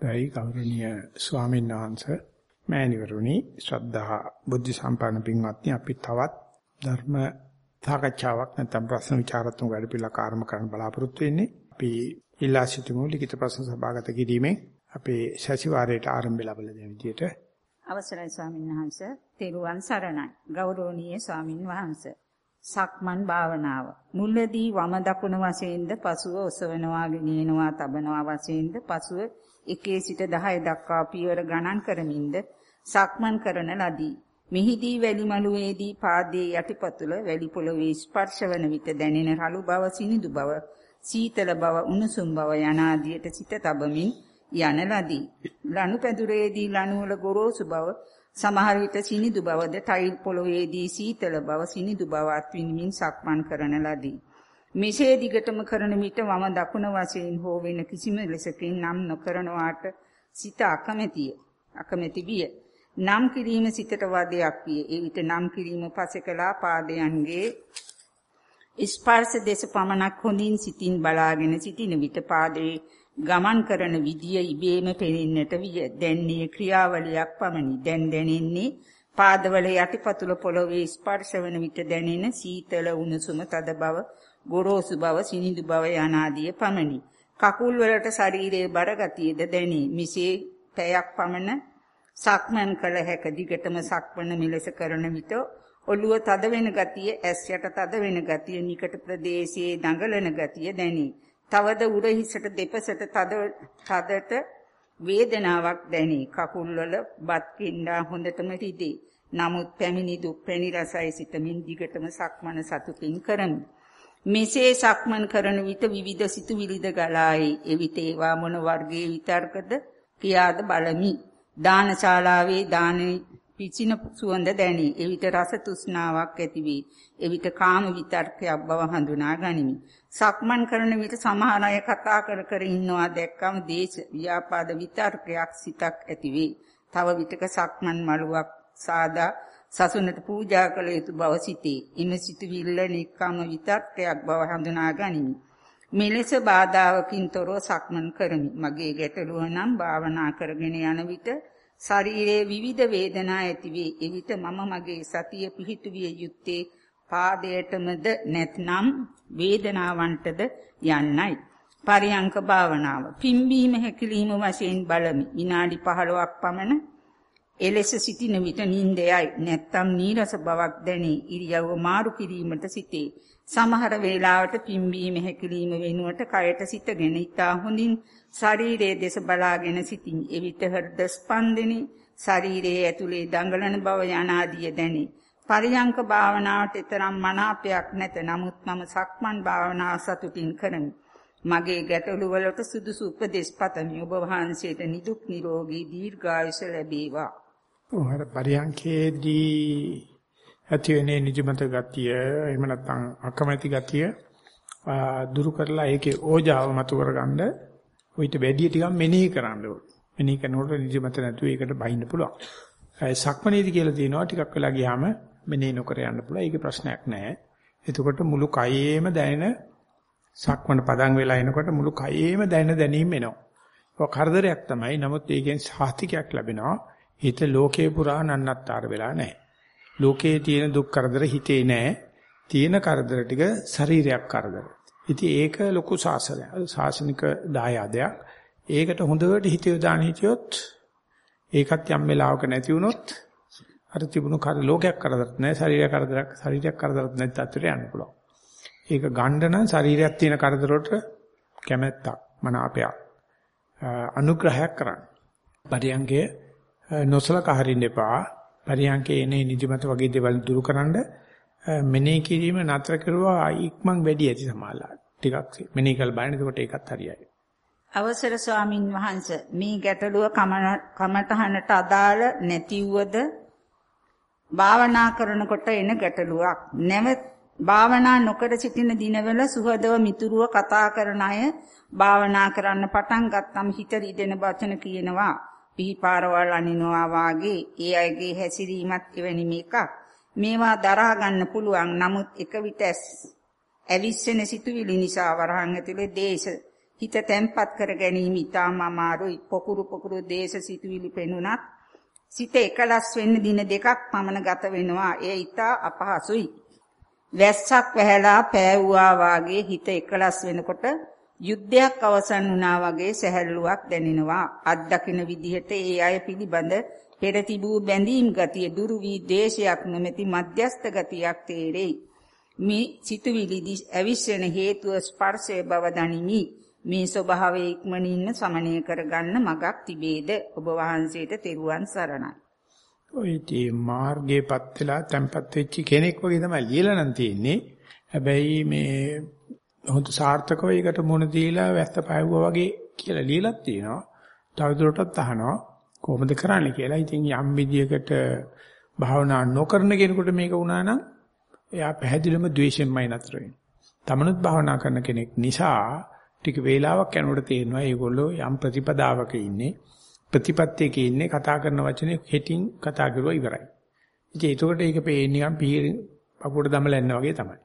දෛ ගෞරවනීය ස්වාමීන් වහන්සේ මෑණිවරුනි ශ්‍රද්ධා බුද්ධ සම්පන්න පින්වත්නි අපි තවත් ධර්ම සාකච්ඡාවක් නැත්නම් ප්‍රශ්න විචාරත්මක වැඩපිළිවෙලක් ආරම්භ කරන්න බලාපොරොත්තු වෙන්නේ. අපි ඉල්ලා සිටිමු ලිඛිත ප්‍රශ්න සභාගත කිරීමෙන්. අපේ සැසිවාරයට ආරම්භය ලැබලා දෙන විදියට අවසරයි ස්වාමීන් වහන්ස. තෙරුවන් සරණයි. ගෞරවනීය ස්වාමින් වහන්ස. සක්මන් භාවනාව මුලදී වම දකුණ වශයෙන්ද පසුව ඔසවනවා ගෙනියනවා තබනවා වශයෙන්ද පසුව එකේ සිට 10 දක්වා පියවර ගණන් කරමින්ද සක්මන් කරන ලදී. මිහිදී වැලිමලුවේදී පාදයේ යටිපතුල වැලි පොළවේ ස්පර්ශවන විට දැනෙන රළු බව සිනිඳු බව සීතල බව උණුසුම් බව යන ආදියට සිත තබමින් යන ලදී. ලනු පැදුරේදී ලනු වල ගොරෝසු බව සමහර විට සිනිඳු බවද ටයිල් පොළවේදී සීතල බව සිනිඳු බව අත්විඳින්මින් සක්මන් කරන ලදී. මෙසේ දිගටම කරන විට වම දකුණ වශයෙන් හෝ වෙන කිසිම ලෙසකින් නම් නොකරනවාට සිත අකමැතිය. අකමැති විය. නම් කිරීම සිතට වදයක් විය. ඒ විට නම් කිරීම පසෙකලා පාදයන්ගේ ස්පර්ශ දේශ පමණක් හොඳින් සිතින් බලාගෙන සිටින විට පාදයේ ගමන් කරන විදිය ඉබේම පෙනෙන්නට විය. දැන්නේ ක්‍රියාවලියක් පමණි. දැන් දැනෙන්නේ පාදවල යටිපතුල පොළවේ ස්පර්ශ වන විට දැනෙන සීතල උණුසුම තද බව ගොරෝසු බව සිනිඳු බව යනාදිය පමණි. කකුල් වලට ශරීරයේ බර ගතියද දැනේ. මිසේ පැයක් පමණ සක්මන් කළ හැක දිගටම සක්මන මෙලෙස කරන විට ඔළුව තද වෙන ගතිය, ඇස් යට තද වෙන ගතිය, නිකට ප්‍රදේශයේ දඟලන ගතිය දැනේ. තවද උරහිසට දෙපසට තද තදට වේදනාවක් දැනේ. කකුල් වල බත් කින්ඩා හොඳටම රිදේ. නමුත් පැමිණි දුක් පැණි රසයි සිතමින් දිගටම සක්මන සතුටින් කරමි. මෙසේ සක්මන් කරන විට විවිධ සිතුවිලිද ගලායි. එවිට ඒවා මොන වර්ගයේ විතර්කද කියාද බලමි. දානශාලාවේ දානේ පිචින සුවඳ දැනි. එවිට රස තෘෂ්ණාවක් ඇති වේ. එවිට කාම විතර්කයක් බව හඳුනා ගනිමි. සක්මන් කරන විට සමහර අය කතා කර කර ඉන්නවා දැක්කම දේශ ව්‍යාපාද විතර්කයක් සිතක් ඇති වේ. තව විටක සක්මන් මළුවක් සාදා සසුනට පූජා කළ යුතු බව සිටී. ඉම සිටවිල්ල නික්කම විතක්කයක් බව හඳුනා ගනිමි. මෙලෙස බාධාවකින් තොරව සක්මන් කරමි. මගේ ගැටලුව නම් භාවනා කරගෙන යන විට ශරීරයේ විවිධ වේදනා ඇති වේ. එවිට මම මගේ සතිය පිහිටුවිය යුත්තේ පාදයටමද නැත්නම් වේදනාවන්ටද යන්නයි. පරියංක භාවනාව. පිම්බීම හැකිලිම වශයෙන් බලමි. විනාඩි 15ක් පමණ එලෙස සිටින විට නිින්දයයි නැත්තම් නීරස බවක් දැනේ ඉරියව්ව මාරු කිරීමට සිටේ සමහර වේලාවට පිම්බීම හැකිලිම වෙනුවට කයට සිටගෙන ඉතා හොඳින් ශරීරයේ දෙස බලාගෙන සිටින්. එවිට හෘද ස්පන්දනේ ශරීරයේ ඇතුලේ දඟලන බව යන ආදිය දැනේ. පරියංක භාවනාවට තරම් මනාපයක් නැත. නමුත් මම සක්මන් භාවනාව සතුටින් කරමි. මගේ ගැටලු වලට සුදුසු උපදෙස් පතමි. ඔබ වහන්සේට නිදුක් නිරෝගී දීර්ඝායුෂ ලැබේවා. ඔහර පරියන්කේදී ඇති වෙන්නේ නිදිමත ගතිය එහෙම නැත්නම් අකමැති ගතිය දුරු කරලා ඒකේ ඕජාව මතු කරගන්න ඔయిత වැඩි ටිකක් මෙනෙහි කරන්න ඕනේ. මෙනෙහි කරනකොට නිදිමත නැතුව ඒකට බහින්න පුළුවන්. සක්මනේදී කියලා තියෙනවා ටිකක් වෙලා ගියාම මෙනෙහි නොකර යන්න පුළුවන්. ඒකේ ප්‍රශ්නයක් නැහැ. එතකොට මුළු කයෙම දැනෙන සක්මන පදන් වෙලා එනකොට මුළු කයෙම දැනෙන දැනීම එනවා. ඒක කරදරයක් තමයි. නමුත් ඒකෙන් සාහිතිකයක් ලැබෙනවා. හිත ලෝකේ පුරා නන්නත්තර වෙලා නැහැ. ලෝකේ තියෙන දුක් කරදර හිතේ නැහැ. තියෙන කරදර ටික ශරීරයක් කරදර. ඉතින් ඒක ලොකු සාසනයක්. සාසනික දායාදයක්. ඒකට හොඳට හිත යොදාන හිටියොත් ඒකත් යම් වෙලාවක නැති වුණොත් අර තිබුණු කර ලෝකයක් කරදරත් නැහැ. ශරීරයක් කරදරයක් ශරීරයක් කරදරත් නැති තත්ත්වයට යන්න පුළුවන්. ඒක ගන්න නම් ශරීරයක් තියෙන කරදර වලට කැමැත්තක් මනාපයක් අනුග්‍රහයක් කරන්න. පරියංගයේ නොසලකා හරින්න එපා. පරියන්කේ එනේ නිදිමත වගේ දේවල් දුරුකරනද මෙනෙහි කිරීම නතර කරුවා ඉක්මන් වැඩි ඇති සමාලා. ටිකක් මෙනෙහි කළ බලන්න එතකොට ඒකත් හරියයි. අවසර ස්වාමින් වහන්සේ මේ ගැටලුව කමඨහනට අදාළ නැතිවද භාවනා කරනකොට එන ගැටලුවක්. නැව භාවනා නොකර සිටින දිනවල සුහදව මිතුරුව කතා කරන අය භාවනා කරන්න පටන් ගත්තම හිත රිදෙන වචන කියනවා. පිහිපාරවල් අනිනවා වාගේ ඒ අයගේ හැසිරීමත් එවැනි මේකක්. මේවා දරා ගන්න පුළුවන්. නමුත් එක විට ඇවිස්සෙන සිතුවිලි නිසා වරහන් ඇතුලේ දේශ හිත තැම්පත් කර ගැනීම ඉතාම අමාරුයි. පොකුරු පොකුරු දේශ සිතුවිලි පෙනුනත් සිත එකලස් වෙන්න දින දෙකක් පමණ ගත වෙනවා. එය ඉතා අපහසුයි. වැස්සක් වැහැලා පෑවුවා වාගේ හිත එකලස් වෙනකොට යුද්ධයක් අවසන් වුණා වගේ සැහැල්ලුවක් දැනෙනවා. අත්දකින්න විදිහට ඒ අය පිළිබඳ පෙර තිබූ බැඳීම් ගතිය දුරු වී දේශයක් නොමැති මධ්‍යස්ත ගතියක් තේරෙයි. මේ සිතුවිලි ඇවිස්සෙන හේතුව ස්පර්ශය බව දනිමි. මේ ස්වභාවයේ ඉක්මනින්ම සමනය කරගන්න මගක් තිබේද? ඔබ වහන්සේට තෙරුවන් සරණයි. ඔය තේ මාර්ගයේපත් වෙලා තැම්පත් වෙච්ච කෙනෙක් වගේ තමයි ලියලා නම් තියෙන්නේ. හැබැයි මේ හොඳ සාර්ථකව ඒකට මුණ දීලා වැස්ස පායුවා වගේ කියලා ලියලා තියෙනවා. තවදුරටත් අහනවා කොහොමද කරන්නේ කියලා. ඉතින් යම් විදියකට භාවනා නොකරන කෙනෙකුට මේක වුණා නම් එයා පැහැදිලිවම ද්වේෂයෙන්මයි නතර වෙන්නේ. තමනුත් භාවනා කරන කෙනෙක් නිසා ටික වේලාවක් යනකොට තේරෙනවා මේගොල්ලෝ යම් ප්‍රතිපදාවක ඉන්නේ ප්‍රතිපත්තියක ඉන්නේ කතා කරන වචනේ හෙටින් කතා කරුවා ඉවරයි. ඉතින් ඒකට ඒක පේන්නේ නිකන් පීරි පපුවට දමලන්න වගේ තමයි.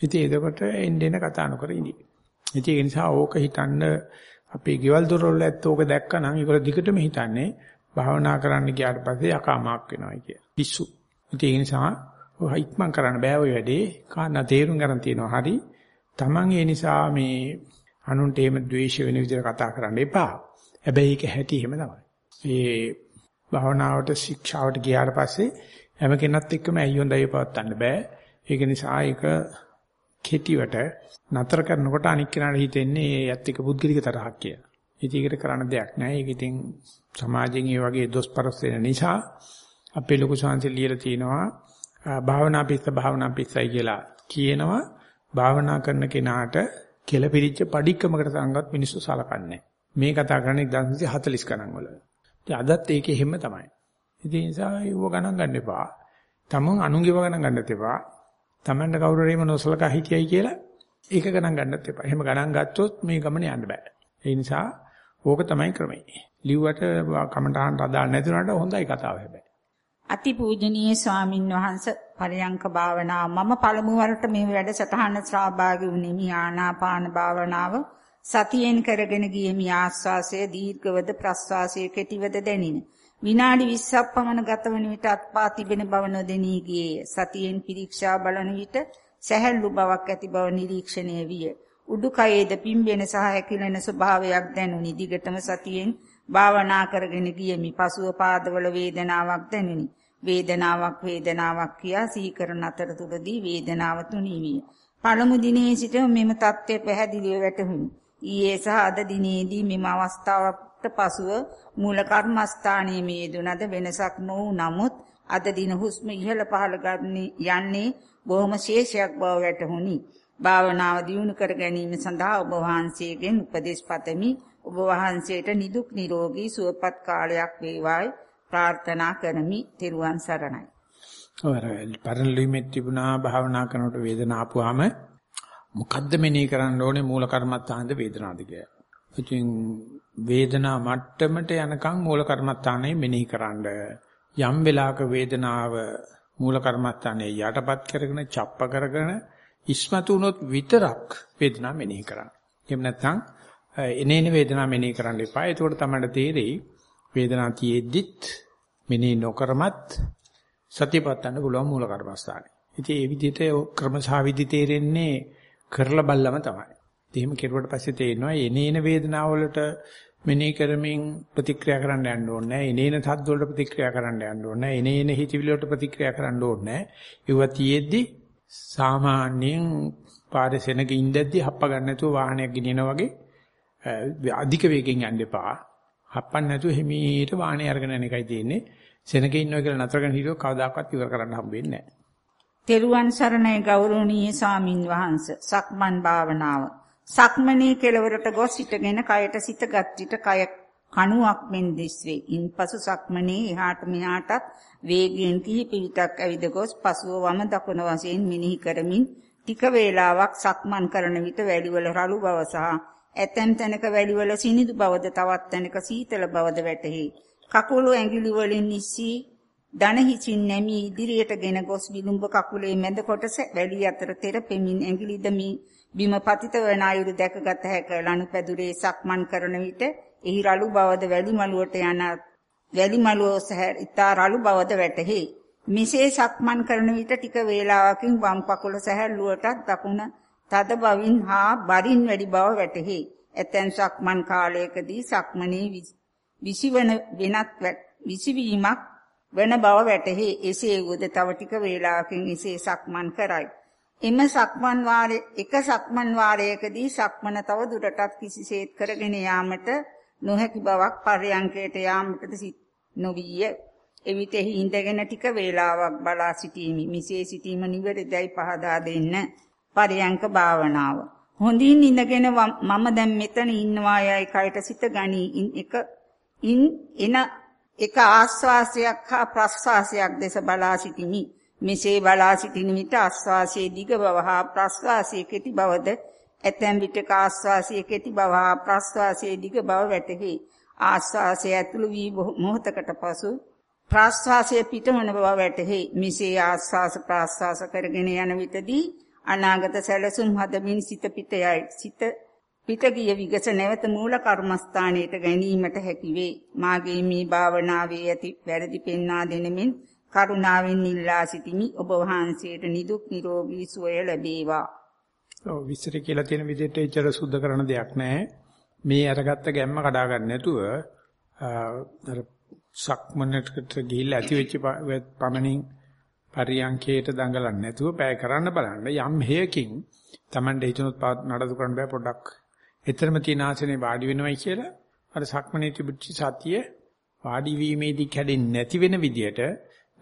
ඉතින් එතකොට එන්න එන කතා නොකර ඉඳී. ඉතින් ඒ නිසා ඕක හිතන්න අපේ ගෙවල් දොරවල් ඇත්ත ඕක දැක්කනම් ඒගොල්ලෝ දිගටම හිතන්නේ භාවනා කරන්න ගියාට පස්සේ අකාමාක් වෙනවා කියලා. පිස්සු. ඉතින් ඒ නිසා ඔය ඉක්මන් කරන්න බෑ ඔය වැඩේ. කාරණා තේරුම් ගන්න තියෙනවා. හරි. Taman ඒ නිසා මේ අනුන්ට එහෙම ද්වේෂ වෙන විදිහට කතා කරන්න එපා. හැබැයි ඒක හැටි එහෙම තමයි. ඒ භාවනාවට ශික්ෂාවට ගියාට පස්සේ හැම කෙනත් එක්කම ඇයි හොඳයි පවත්වන්න බෑ. ඒක නිසා ඒක කෙටිවට නතර කරනකොට අනික් කෙනාට හිතෙන්නේ ඒ යත් එක පුද්ගලික තරහක් කියලා. ඉතින් ඒකට කරන්න දෙයක් නැහැ. ඒක ඉතින් සමාජයෙන් ඒ වගේ දොස්පරස් වෙන නිසා අපේ ලොකු ශාන්ති ලියලා තිනවා භාවනා පිස්ස භාවනා පිස්සයි කියලා කියනවා. භාවනා කරන කෙනාට කෙලපිරිච්ච padikkaමකට සංගත් මිනිස්සු සලකන්නේ. මේ කතා කරන්නේ 1940 ගණන් වල. ඉතින් අදත් ඒකේ හැම තමයි. ඉතින් ඒ නිසා ඒව ගණන් ගන්න එපා. තමන් අනුන්ගේව ගණන් ගන්නත් එපා. තමන්ට කවුරු හරි මොනසලකා හිටියයි කියලා ඒක ගණන් ගන්නත් එපා. එහෙම ගණන් ගත්තොත් මේ ගමන යන්න බෑ. ඒ නිසා ඕක තමයි ක්‍රමය. ලිව්වට කමටහන් අදාළ නැති උනාට හොඳයි කතාව හැබැයි. අතිපූජනීය ස්වාමින් වහන්සේ පරයන්ක භාවනාව මම පළමු වරට මේ වැඩසටහන සහභාගී වුනිමි ආනාපාන භාවනාව සතියෙන් කරගෙන ගියමි ආස්වාසය දීර්ඝවද ප්‍රස්වාසය කෙටිවද දැනින විනාඩි 20ක් පමණ ගතවන විට අත්පා තිබෙන බව නොදෙනී ගියේය. සතියෙන් පිරික්සා බලන විට සැහැල්ලු බවක් ඇති බව නිරීක්ෂණය විය. උඩුකයේද පිම්බෙන සහ හැකිලෙන ස්වභාවයක් දැනුනි. දිගටම සතියෙන් භාවනා කරගෙන ගියමි. පසුව පාදවල වේදනාවක් දැනුනි. වේදනාවක් වේදනාවක් කියා සිහි කරන අතරතුරදී වේදනාව තුනී විය. පළමු දිනේ සිට මෙම தත්ත්වය පැහැදිලිව වැටහුණි. ඊයේ සහ අද දිනේදී මෙම අවස්ථාවට පසුව මූල කර්මස්ථානයේ මේදුනද වෙනසක් නොවු නමුත් අද දින හුස්ම ඉහළ පහළ යන්නේ බොහොම ශේෂයක් බව වැටහුණි. භාවනාව දියුණු කර ගැනීම සඳහා ඔබ වහන්සේගෙන් උපදෙස් පතමි. ඔබ වහන්සේට නිදුක් නිරෝගී සුවපත් කාලයක් වේවායි ප්‍රාර්ථනා කරමි. ත්වන් සරණයි. ඔය පරලිමෙත් තිබුණා භාවනා කරනකොට වේදනාව ආපුවාම මොකද්ද මෙනෙහි කරන්න ඕනේ මූල කර්මත්තානද වේදනාවද කියලා. ඉතින් වේදනා මට්ටමට යනකම් මූල කර්මත්තානේ මෙනෙහි කරන්න. යම් වෙලාවක වේදනාව මූල කර්මත්තානේ යටපත් කරගෙන චප්ප කරගෙන ඉස්මතු වුණොත් විතරක් වේදනාව මෙනෙහි කරන්න. එහෙම නැත්නම් එනේන වේදනාව මෙනෙහි කරන්න එපා. ඒකෝට තමයි තේරෙයි වේදනාව තියෙද්දිත් මෙනෙහි නොකරමත් සතියපත්තන්න පුළුවන් මූල කර්මස්ථානේ. ඉතින් ඒ විදිහට ක්‍රමසහවිදි තේරෙන්නේ කරලා බල්ලම තමයි. එහෙම කෙරුවට පස්සේ තේරෙනවා එනේන වේදනාවලට මෙනෙහි කරමින් ප්‍රතික්‍රියා කරන්න යන්න ඕනේ නැහැ. එනේන සද්ද වලට ප්‍රතික්‍රියා කරන්න යන්න ඕනේ නැහැ. එනේන හිතවිලි වලට ප්‍රතික්‍රියා කරන්න ඕනේ නැහැ. ඒව තියෙද්දි සාමාන්‍යයෙන් පාරේ සෙනග ඉඳද්දි හප්ප ගන්න නැතුව වාහනයක් ගෙනියනා වගේ අධික වේගෙන් යන්න එපා. හප්පන්න නැතුව හිමීට වාහනේ අරගෙන යන එකයි තියෙන්නේ. සෙනග ඉන්නවා කියලා නතර කරගෙන හිටියොත් කවදාකවත් ඉවර කරන්න හම්බෙන්නේ නැහැ. තෙරුවන් සරණයි ගෞරවනීය සාමින් වහන්ස සක්මන් භාවනාව සක්මනේ කෙලවරට ගොස් සිටගෙන කයට සිටගත් විට කය කණුවක් මෙන් දිස්වේ. ඉන්පසු සක්මනේ එහාට මෙහාටත් වේගයෙන් කිහිප විටක් ඇවිද ගොස් පසුව වම දකුණ වශයෙන් මිනිහි කරමින් ටික වේලාවක් සක්මන් කරන විට වැලිවල රළු බව සහ ඇතැම් තැනක වැලිවල සිනිඳු බවද තවත් තැනක සීතල බවද වැටහි. කකුළු ඇඟිලි වලින් නිසි දන හිසින් නැමී ඉදිරියටගෙන ගොස් විලුඹ කකුලේ මැද කොටස වැලි අතර තෙරපෙමින් ඇඟිලි දමි බිම පතිත වන අයුරු දැකගත හැක ලනුපැදුරේ සක්මන් කරන විට එහි රළු බවද වැලි මළුවට යන වැලි මළුව සැහැර ඉතා රළු බවද වැටහි. මිසේ සක්මන් කරන විට ටික වේලාවකින් වම් කකුල සැහැල්ලුවටත් දකුණ තද බවින් හා බරින් වැඩි බව වැටහි. ඇතැන් සක්මන් කාලයකදී සක්මනේ විසිවන වෙනත් විසිවීමක් වන බව වැටහි. එසේ වුද තව ටික වේලාවකින් එසේ සක්මන් කරයි. එම සක්මන් වාරයේ එක සක්මන් වාරයකදී සක්මන තව දුරටත් කිසිසේත් කරගෙන යාමට නොහැකි බවක් පර්යංකයට යාමටද නොවිය. එවිටෙහි ඉඳගෙන ටික වේලාවක් බලා සිටීමි. මිසේ සිටීම නිවැරදියි පහදා දෙන්න. පර්යංක භාවනාව. හොඳින් ඉඳගෙන මම දැන් මෙතන ඉන්නවා යයි කයට සිත ගනී. එක ඉන් එන එක ආස්වාසයක් හා ප්‍රස්වාසයක් දෙස බලා සිටිමි. මෙසේ බලා සිටින විට ආස්වාසයේ දිග බව හා ප්‍රස්වාසයේ කෙටි බවද ඇතැම් විටක ආස්වාසයේ කෙටි බව හා ප්‍රස්වාසයේ දිග බව වැටහි. ආස්වාසය ඇතුළු වී මොහොතකට පසු ප්‍රාශ්වාසය පිටවන බව වැටහි. මිසේ ආස්වාස ප්‍රාශ්වාස කරගෙන යන විටදී අනාගත සැලසුම් හදමින් සිත පිටයයි. සිත පිට ගිය විගස නැවත මූල කර්මස්ථානයට ගැනීමට හැකි වේ. මාගේ මේ භාවනාවේ ඇති වැරදි පෙන්වා දෙනමින් කරුණාවෙන් ඉල්ලා සිටිමි. ඔබ වහන්සේට නිදුක් නිරෝගී සුවය ලැබේවා. ඔව් විස්තර කියලා තියෙන විදිහට එච්චර සුද්ධ කරන දෙයක් නැහැ. මේ අරගත්ත ගැම්ම කඩා ගන්න නැතුව අර සක්මනට ගිහිල්ලා ඇති වෙච්ච පමණින් පරියන්කේට දඟලන්නේ නැතුව පැය කරන්න බලන්න යම් හේයකින් Tamande හිතනොත් නඩදු කරන්න බෑ පොඩ්ඩක්. එතරම් තියෙන ආසනේ වාඩි වෙනවයි කියලා අර සක්මනේ තිබුච්ච සතිය වාඩි වීමේදී කැඩෙන්නේ නැති වෙන විදියට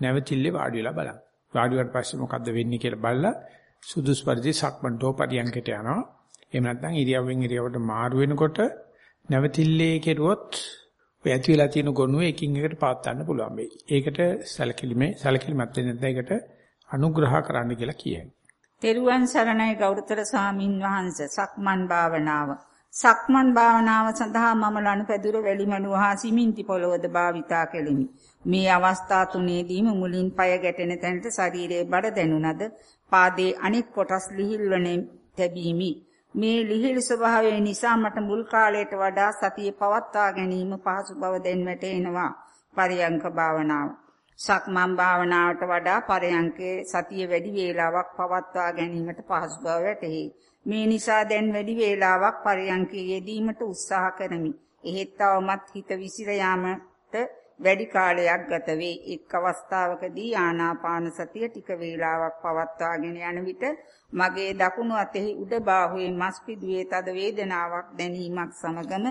නැවතිල්ලේ වාඩි වෙලා බලන්න. වාඩි වුණාට පස්සේ මොකද්ද වෙන්නේ කියලා බලලා සුදුසු පරිදි සක්මන්තෝ පරියන්කට යනවා. එහෙම නැත්නම් ඉරියව්වෙන් ඉරියව්වට මාරු වෙනකොට නැවතිල්ලේ කෙරුවොත් ඔය ඇති වෙලා තියෙන ගොනුව එකින් එකට පාත් ගන්න පුළුවන් වෙයි. ඒකට සැලකිලිමේ සැලකිලිමත් වෙන්නේ නැත්නම් ඒකට අනුග්‍රහ කරන්න කියලා කියයි. තෙරුවන් සරණයි ගෞරවතර සාමින් වහන්සේ සක්මන් භාවනාව. සක්මන් භාවනාව සඳහා මම ලනුපැදුර වැලිමණුව හා සිමින්ති පොළවද භාවිතා කෙලිමි. මේ අවස්ථා තුනේදීම මුලින් পায় ගැටෙන තැනට ශරීරයේ බඩ දැනුණද පාදයේ අනෙක් කොටස් ලිහිල්වනේ තැබීමි. මේ ලිහිල් ස්වභාවය නිසා මට මුල් කාලයට වඩා සතිය පවත්වා ගැනීම පහසු බව දැන් වැටහෙනවා. පරියංක භාවනාව. සක්මන් භාවනාවට වඩා පරයන්කේ සතිය වැඩි වේලාවක් පවත්වා ගැනීමට පහසු බව වැටහි. මේ නිසා දැන් වැඩි වේලාවක් පරයන්කේ යෙදීමට උත්සාහ කරමි. එහෙත් තවමත් හිත විසිර යාමට වැඩි කාලයක් ගත වේ. එක් අවස්ථාවකදී ආනාපාන සතිය ටික වේලාවක් පවත්වාගෙන යන විට මගේ දකුණු අතෙහි උඩ බාහුවේ මස් පිදුවේ තද වේදනාවක් දැනීමක් සමගම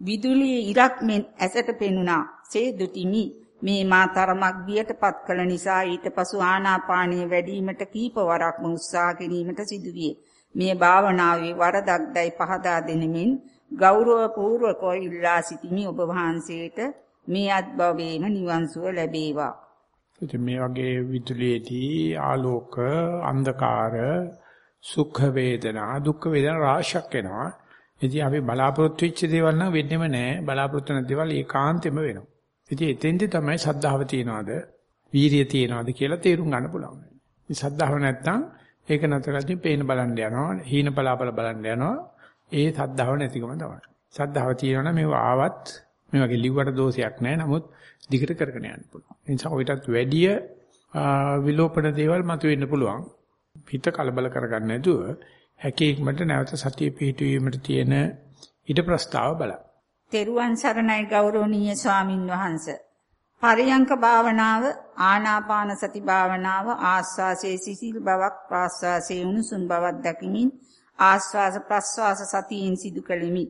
විදුලියේ ඉරක් මෙන් ඇසට පෙනුණා. සේ දුටිමි. මේ මා තරමක් බියටපත් කළ නිසා ඊට පසු ආනාපානීය වැඩිවීමට කීප වරක්ම උත්සාහ කිරීමට සිදුවිය. මේ භාවනාවේ වරදක්දයි පහදා දෙනෙමින් ගෞරව පූර්වකව ඉල්ලා සිටිමි ඔබ වහන්සේට මේ අත්භවයේම නිවන් සුව ලැබේවා. ඉතින් මේ වගේ විදුලියේදී ආලෝක අන්ධකාර සුඛ වේදනා දුක්ඛ වේදනා රාශියක් එනවා. ඉතින් අපි බලාපොරොත්තු වෙච්ච දේවල් නම් වෙන්නෙම නැහැ. බලාපොරොත්තු නැති දේවල් ඒකාන්තෙම වෙනවා. ඉතින් එතෙන්දී තමයි සද්ධාව තියනවාද, වීරිය තියනවාද කියලා තේරුම් ගන්න පුළුවන්. ඉතින් සද්ධාව නැත්තම් ඒක නැතරදී පේන බලන්න යනවා, හීන බලාපල බලන්න යනවා. ඒ සද්ධාව නැතිකම තමයි. සද්ධාව තියෙනවා නම් මේව ආවත් මේ වගේ ලිව්වට දෝෂයක් නැහැ. නමුත් දිගට කරගෙන යන්න පුළුවන්. ඒ නිසා ඔයිටත් වැඩිය විලෝපන දේවල් මතුවෙන්න පුළුවන්. හිත කලබල කරගන්න නැතුව හැකේකමට නැවත සතිය පිහිටුවීමට තියෙන ඊට ප්‍රස්තාව බලන්න. තෙරුවන් සරණයි ගෞරවනීය ස්වාමින් වහන්සේ. පරියංක භාවනාව ආනාපාන සති භාවනාව ආස්වාසේ සිසිල් බවක් ප්‍රාස්වාසේ උණුසුම් බවක් දකිමින් ආස්වාස ප්‍රස්වාස සතියෙන් සිදු කෙලිමි.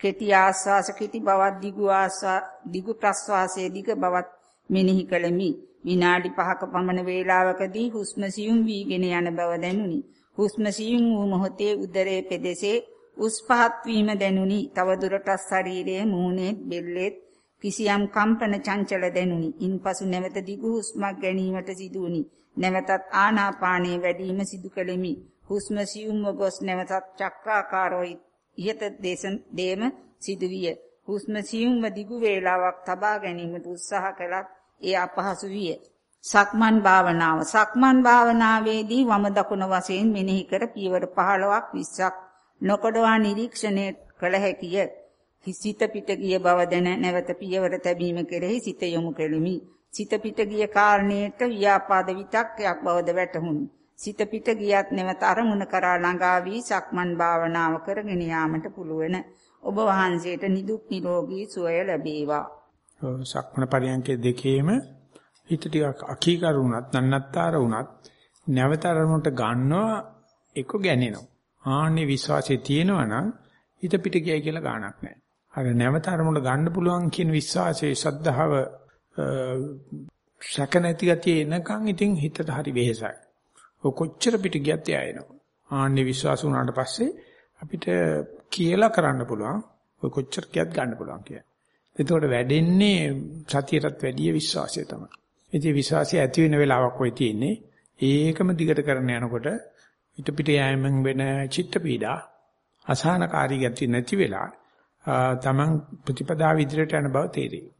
කෙටි ආස්වාස කෙටි බවක් දිගු ආස්වා දිගු ප්‍රස්වාසයේ දිග බවක් මෙනෙහි කෙලිමි. විනාඩි 5ක පමණ වේලාවකදී හුස්ම සියුම් වීගෙන යන බව දැනුනි. හුස්ම සියුම් වූ මොහොතේ උදරයේ පෙදෙසේ උස් පහත් වීම දැනුනි. තව දුරටත් ශරීරයේ මූණේ බෙල්ලෙත් කිසියම් කම්පන චංචල දැනුනි. ඉන්පසු නැවත දිගු හුස්මක් ගැනීමට සිදු වුනි. නැවතත් ආනාපානයේ වැඩිම සිදු කළෙමි. හුස්ම සියුම්ව ගොස් නැවතත් චක්‍රාකාරව ඉහත දේශන් දේම සිදුවිය. හුස්ම සියුම්ව දිගු වේලාවක් තබා ගැනීමට උත්සාහ කළත් ඒ අපහසු විය. සක්මන් භාවනාව සක්මන් භාවනාවේදී වම දකුණ වශයෙන් මෙනෙහි කර පියවර 15ක් 20ක් නොකඩවා නිරීක්ෂණය කළ හැකිය. හිසිත පිට ගිය බව දැන නැවත පියවර තැබීම කෙරෙහි සිත යොමු කෙලිමි. සිත පිට ගිය කාරණේට ව්‍යාපාද විතක්කයක් බවද වැටහුණි. සිත පිට ගියත් නැවත අරමුණ කරා ළඟා වී සක්මන් භාවනාව කරගෙන යාමට පුළුවන්. ඔබ වහන්සේට නිදුක් නිරෝගී සුවය ලැබේවා. සක්මන පරියන්කේ දෙකේම හිත ටිකක් අකීකරුණත් නන්නත්තර වුණත් නැවත අරමුණට ගන්නවා එක ගැනෙනවා. ආන්නේ විශ්වාසය තියෙනවා නම් හිත පිට ගියයි කියලා ගාණක් නැහැ. අර නැවත අරමුණට ගන්න පුළුවන් කියන විශ්වාසයේ ශද්ධාව සැක නැති ගතිය එනකන් ඉතින් හිතට හරි වෙහෙසයි. ඔය කොච්චර පිට ගියත් යනවා. ආන්නේ විශ්වාස වුණාට පස්සේ අපිට කියලා කරන්න පුළුවන්. ඔය කොච්චර ගියත් ගන්න පුළුවන් කියලා. එතකොට වැඩෙන්නේ සතියටත් වැඩිය විශ්වාසය තමයි. ඉතින් විශ්වාසය ඇති වෙන වෙලාවක් ඔය තියෙන්නේ. ඒකම දිගට කරන යනකොට පිට පිට යෑමෙන් වෙන චිත්ත පීඩා අසහනකාරී ගැති නැති වෙලා තමන් ප්‍රතිපදාව ඉදිරියට යන බව තේරෙයි.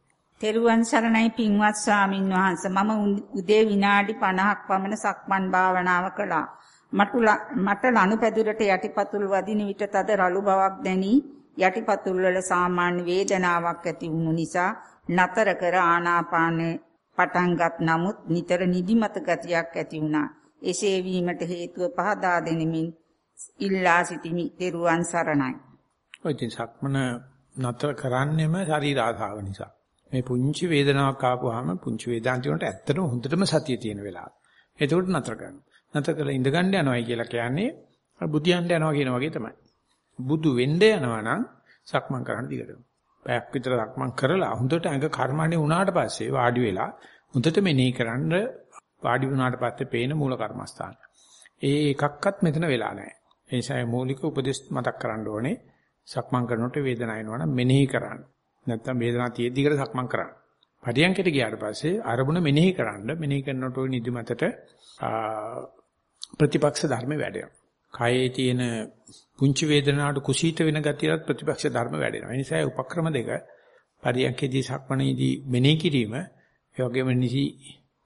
තෙරුවන් සරණයි පින්වත් ස්වාමින් වහන්සේ මම උදේ විනාඩි 50ක් පමණ සක්මන් භාවනාව කළා. මට ලනුපැදුරට යටිපතුල් වදින විට තද රළු බවක් දැනි යටිපතුල් වල සාමාන්‍ය වේදනාවක් ඇති වුණු නිසා නතර කර ආනාපානේ පටන්ගත් නමුත් නිතර නිදිමත ගතියක් ඇති වුණා. එසේ වීමට හේතුව පහදා දෙනෙමින් ඉල්ලා සිටිමි. තෙරුවන් සරණයි. ඔය ඉතින් සක්මන නතර කරන්නෙම ශරීර ආධාව නිසා. මේ පුංචි වේදනාවක් ආපුවාම පුංචි වේදාන්ති වලට ඇත්තටම හොඳටම සතිය තියෙන වෙලාව. ඒකට නතර කරනවා. නතර කරලා ඉඳ ගන්න යනවායි කියලා කියන්නේ බුදියන්ට යනවා කියන වගේ තමයි. බුදු වෙන්න යනවා නම් සක්මන් කරන්න දිගටම. පැයක් විතර සක්මන් කරලා හොඳට ඇඟ කර්මණේ වුණාට පස්සේ වාඩි වෙලා හොඳට මෙනෙහි කරන්න වාඩි වුණාට පස්සේ පේන මූල කර්මස්ථාන. ඒ එකක්වත් මෙතන වෙලා නැහැ. ඒ නිසා මූලික උපදේශ මතක් කරන්න ඕනේ. සක්මන් කරනකොට වේදනාව එනවනම් මෙනෙහි කරන්න. නැත්තම් වේදනාව තියෙද්දිකට සක්මන් කරන්න. පරියන්කට ගියාට පස්සේ අරමුණ මෙනෙහි කරන්න මෙනෙහි කරනකොට ওই නිදිමතට ප්‍රතිපක්ෂ ධර්ම වැඩෙනවා. කයේ තියෙන පුංචි වේදනාවට කුසීත වෙන ගතියට ප්‍රතිපක්ෂ ධර්ම වැඩෙනවා. ඒ නිසා උපක්‍රම දෙක පරියන්කේදී සක්මණේදී මෙනෙහි කිරීම ඒ වගේම නිසි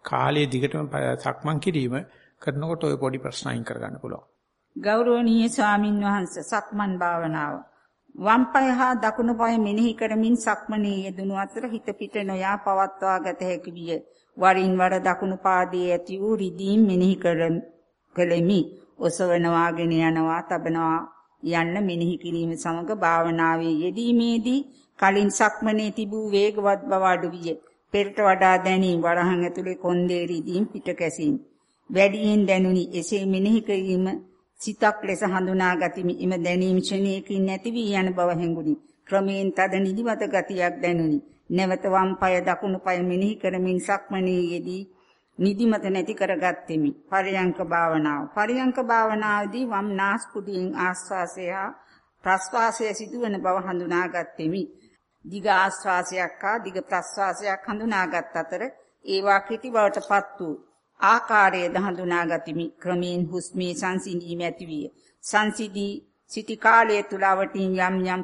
කාලයේ දිගටම සක්මන් කිරීම කරනකොට ওই පොඩි ප්‍රශ්න අයින් කරගන්න පුළුවන්. ගෞරවනීය ස්වාමින් වහන්සේ සක්මන් භාවනාව වම් පාය හා දකුණු පාය මෙනෙහි කරමින් සක්මනේ යෙදුණු අතර හිත පිට නොයා පවත්වා ගත හැකි විය. වරින් වර දකුණු පාදයේ ඇති වූ රිදීම් මෙනෙහි කළෙමි. ඔසවනවාගෙන යනවා, තබනවා යන්න මෙනෙහි කිරීම සමග භාවනාවේ යෙදීමේදී කලින් සක්මනේ තිබූ වේගවත් බව අඩු විය. පෙරට වඩා දැනීම වරහන් ඇතුලේ කොන්දේ රිදීම් පිට කැසීම්. වැඩියෙන් දැනුනි. එසේ මෙනෙහි කිරීම සිතක් ලෙස හඳුනා ගතිමි. එම දැනීම ක්ෂණයකින් නැති වී යන බව හැඟුනි. ක්‍රමයෙන් තද නිදිමත ගතියක් දැනුනි. නැවත වම් පාය දකුණු පාය මෙනෙහි කරමින් සක්මණේයේදී නිදිමත නැති කරගත්ෙමි. පරියංක භාවනාව. පරියංක භාවනාවේදී වම් නාස්පුඩියෙන් ආස්වාසය ප්‍රස්වාසය සිදුවන බව හඳුනාගත්ෙමි. දිග ආස්වාසයක් හා දිග ප්‍රස්වාසයක් හඳුනාගත් අතර ඒවා කිටි බවටපත් වූ ආකාරයේද හඳුනා ගතිමි. ක්‍රමයෙන් හුස්මේ සංසිඳීම ඇතිවිය. සංසිදී සිටි කාලය තුල අවටින් යම් යම්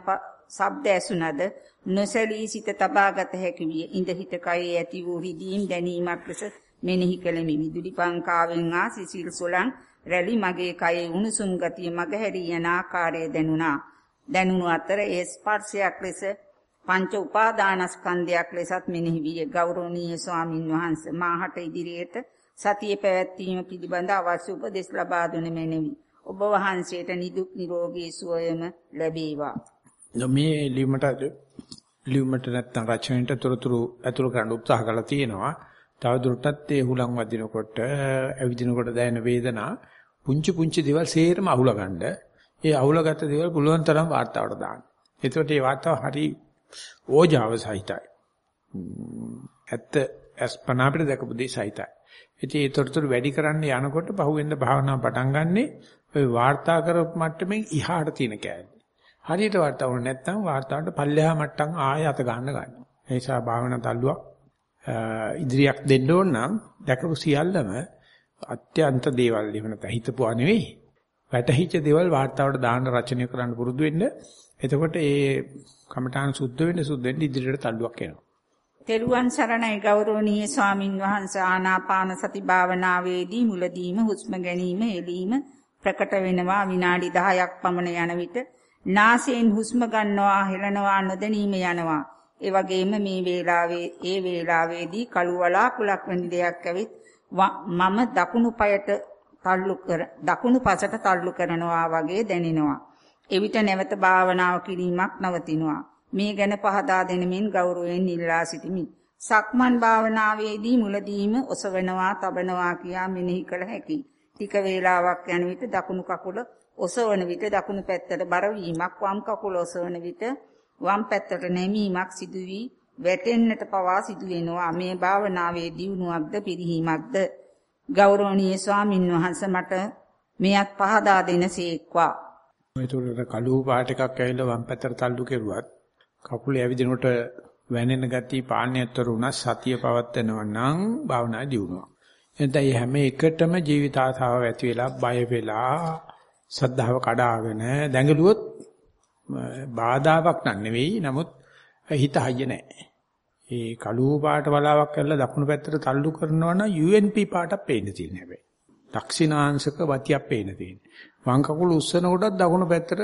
ශබ්ද ඇසුනද නොසලී සිත තබාගත හැකි විය. ඉඳ හිත කයේ ඇති වූ රිදීම් දැනීමක් ලෙස මෙනෙහි කළෙමි විදුලි පංකාවෙන් ආ සිසිල් සොලන් රැලි මගේ කයේ උණුසුම් ගතිය මගහැරී යන ආකාරය දැනුණා. දැනුණු අතර ඒ ස්පර්ශයක් ලෙස පංච උපාදානස්කන්ධයක් ලෙසත් මෙනෙහි විය. ගෞරවනීය ස්වාමින් වහන්සේ මාහට ඉදිරියට සතිය පැවැත්වීම පිළිබඳ අවශ්‍ය උපදෙස් ලබා දුන මැනවි. ඔබ වහන්සේට නිදුක් නිරෝගී සුවයම ලැබේවා. මේ ලියුමට ලියුමට නැත්තම් රචනෙට තොරතුරු ඇතුළු කරන්න උත්සාහ කළා තියෙනවා. තව දුරටත් ඒ හුලං වදිනකොට ඇවිදිනකොට දැනෙන වේදනා පුංචි පුංචි දේවල් සේරම අහුලගන්න. ඒ අහුලගත්ත දේවල් පුළුවන් තරම් වාර්තාවට දාන්න. එතකොට මේ වාර්තාව හරි ඕජාව සහිතයි. ඇත්ත අස්පනා අපිට දැකපු දේ සහිතයි. ඉතින් ඒ තොරතුරු වැඩි කරන්න යනකොට පහුවෙන්ද භාවනාව පටන් ගන්නෙ ඔය වාර්තා කරපු මට්ටමින් ඉහාට තියෙන කෑල්ල. හරියට වාර්තා වුණ නැත්නම් වාර්තාවට පල්ලෙහා මට්ටම් ආය අත ගන්න ගන්නවා. ඒ නිසා භාවනා තල්ලුවක් ඉදිරියක් දෙන්න ඕන නම් දැකපු සියල්ලම අත්‍යන්ත දේවල් එහෙම නැත්නම් හිතපුවා නෙවෙයි. වැටහිච්ච දේවල් වාර්තාවට දාන්න රචනය කරන්න පුරුදු වෙන්න. එතකොට ඒ කමඨාන සුද්ධ වෙන්න සුද්ධ වෙන්න ඉදිරියට තල්ලුවක් එනවා. තෙරුවන් සරණයි ගෞරවනීය ස්වාමින් වහන්සේ. ආනාපාන සති භාවනාවේදී මුලදීම හුස්ම ගැනීම එළීම ප්‍රකට වෙනවා. විනාඩි 10ක් පමණ යන විට නාසයෙන් හුස්ම ගන්නවා හෙලනවා නොදැනීම යනවා. ඒ වගේම මේ වේලාවේ ඒ වේලාවේදී කළු වලාකුලක් වැනි දෙයක් ඇවිත් මම දකුණු පායට තල්ලු කර දකුණු පසට තල්ලු කරනවා වගේ දැනෙනවා. එවිට නැවත භාවනාව කිරීමක් නවතිනවා. මේ ගැන පහදා දෙනමින් ගෞරවයෙන් ඉල්ලා සිටිමි. සක්මන් භාවනාවේදී මුලදීම ඔසවනවා, තබනවා කියා මෙනෙහි කළ හැකියි. ටික වේලාවක් යන විට දකුණු කකුල ඔසවන විට දකුණු පැත්තට බර වීමක්, වම් කකුල ඔසවන විට වම් පැත්තට නැමීමක් සිදු වී වැටෙන්නට පවා සිදු වෙනවා. මේ භාවනාවේ දියුණුවක්ද පිරිහීමක්ද ගෞරවනීය ස්වාමින් වහන්සේ මට මෙයක් පහදා දෙනසේක්වා. ඒතකොට කළු පාට එකක් ඇවිල්ලා වම් පැත්තට තල්ලු කෙරුවත් කකුල ඇවිදිනකොට වැනෙන ගතිය පාණ්‍යතර උනත් සතිය පවත්නවා නම් භාවනා දියුණුවක්. එතෙන් හැම එකටම ජීවිත ආසාව ඇති වෙලා බය වෙලා සද්ධාව කඩාගෙන දැඟලුවොත් බාධාවක් නෙවෙයි නමුත් හිත හයිය නැහැ. ඒ කළු පාට වලාවක් කරලා දකුණු පැත්තට තල්ලු කරනවා නම් UNP පාටක් පේන්න තියෙන හැබැයි. දක්ෂිනාංශක වතියක් පේන්න තියෙන. වම් කකුල උස්සන කොටත් දකුණු පැත්තට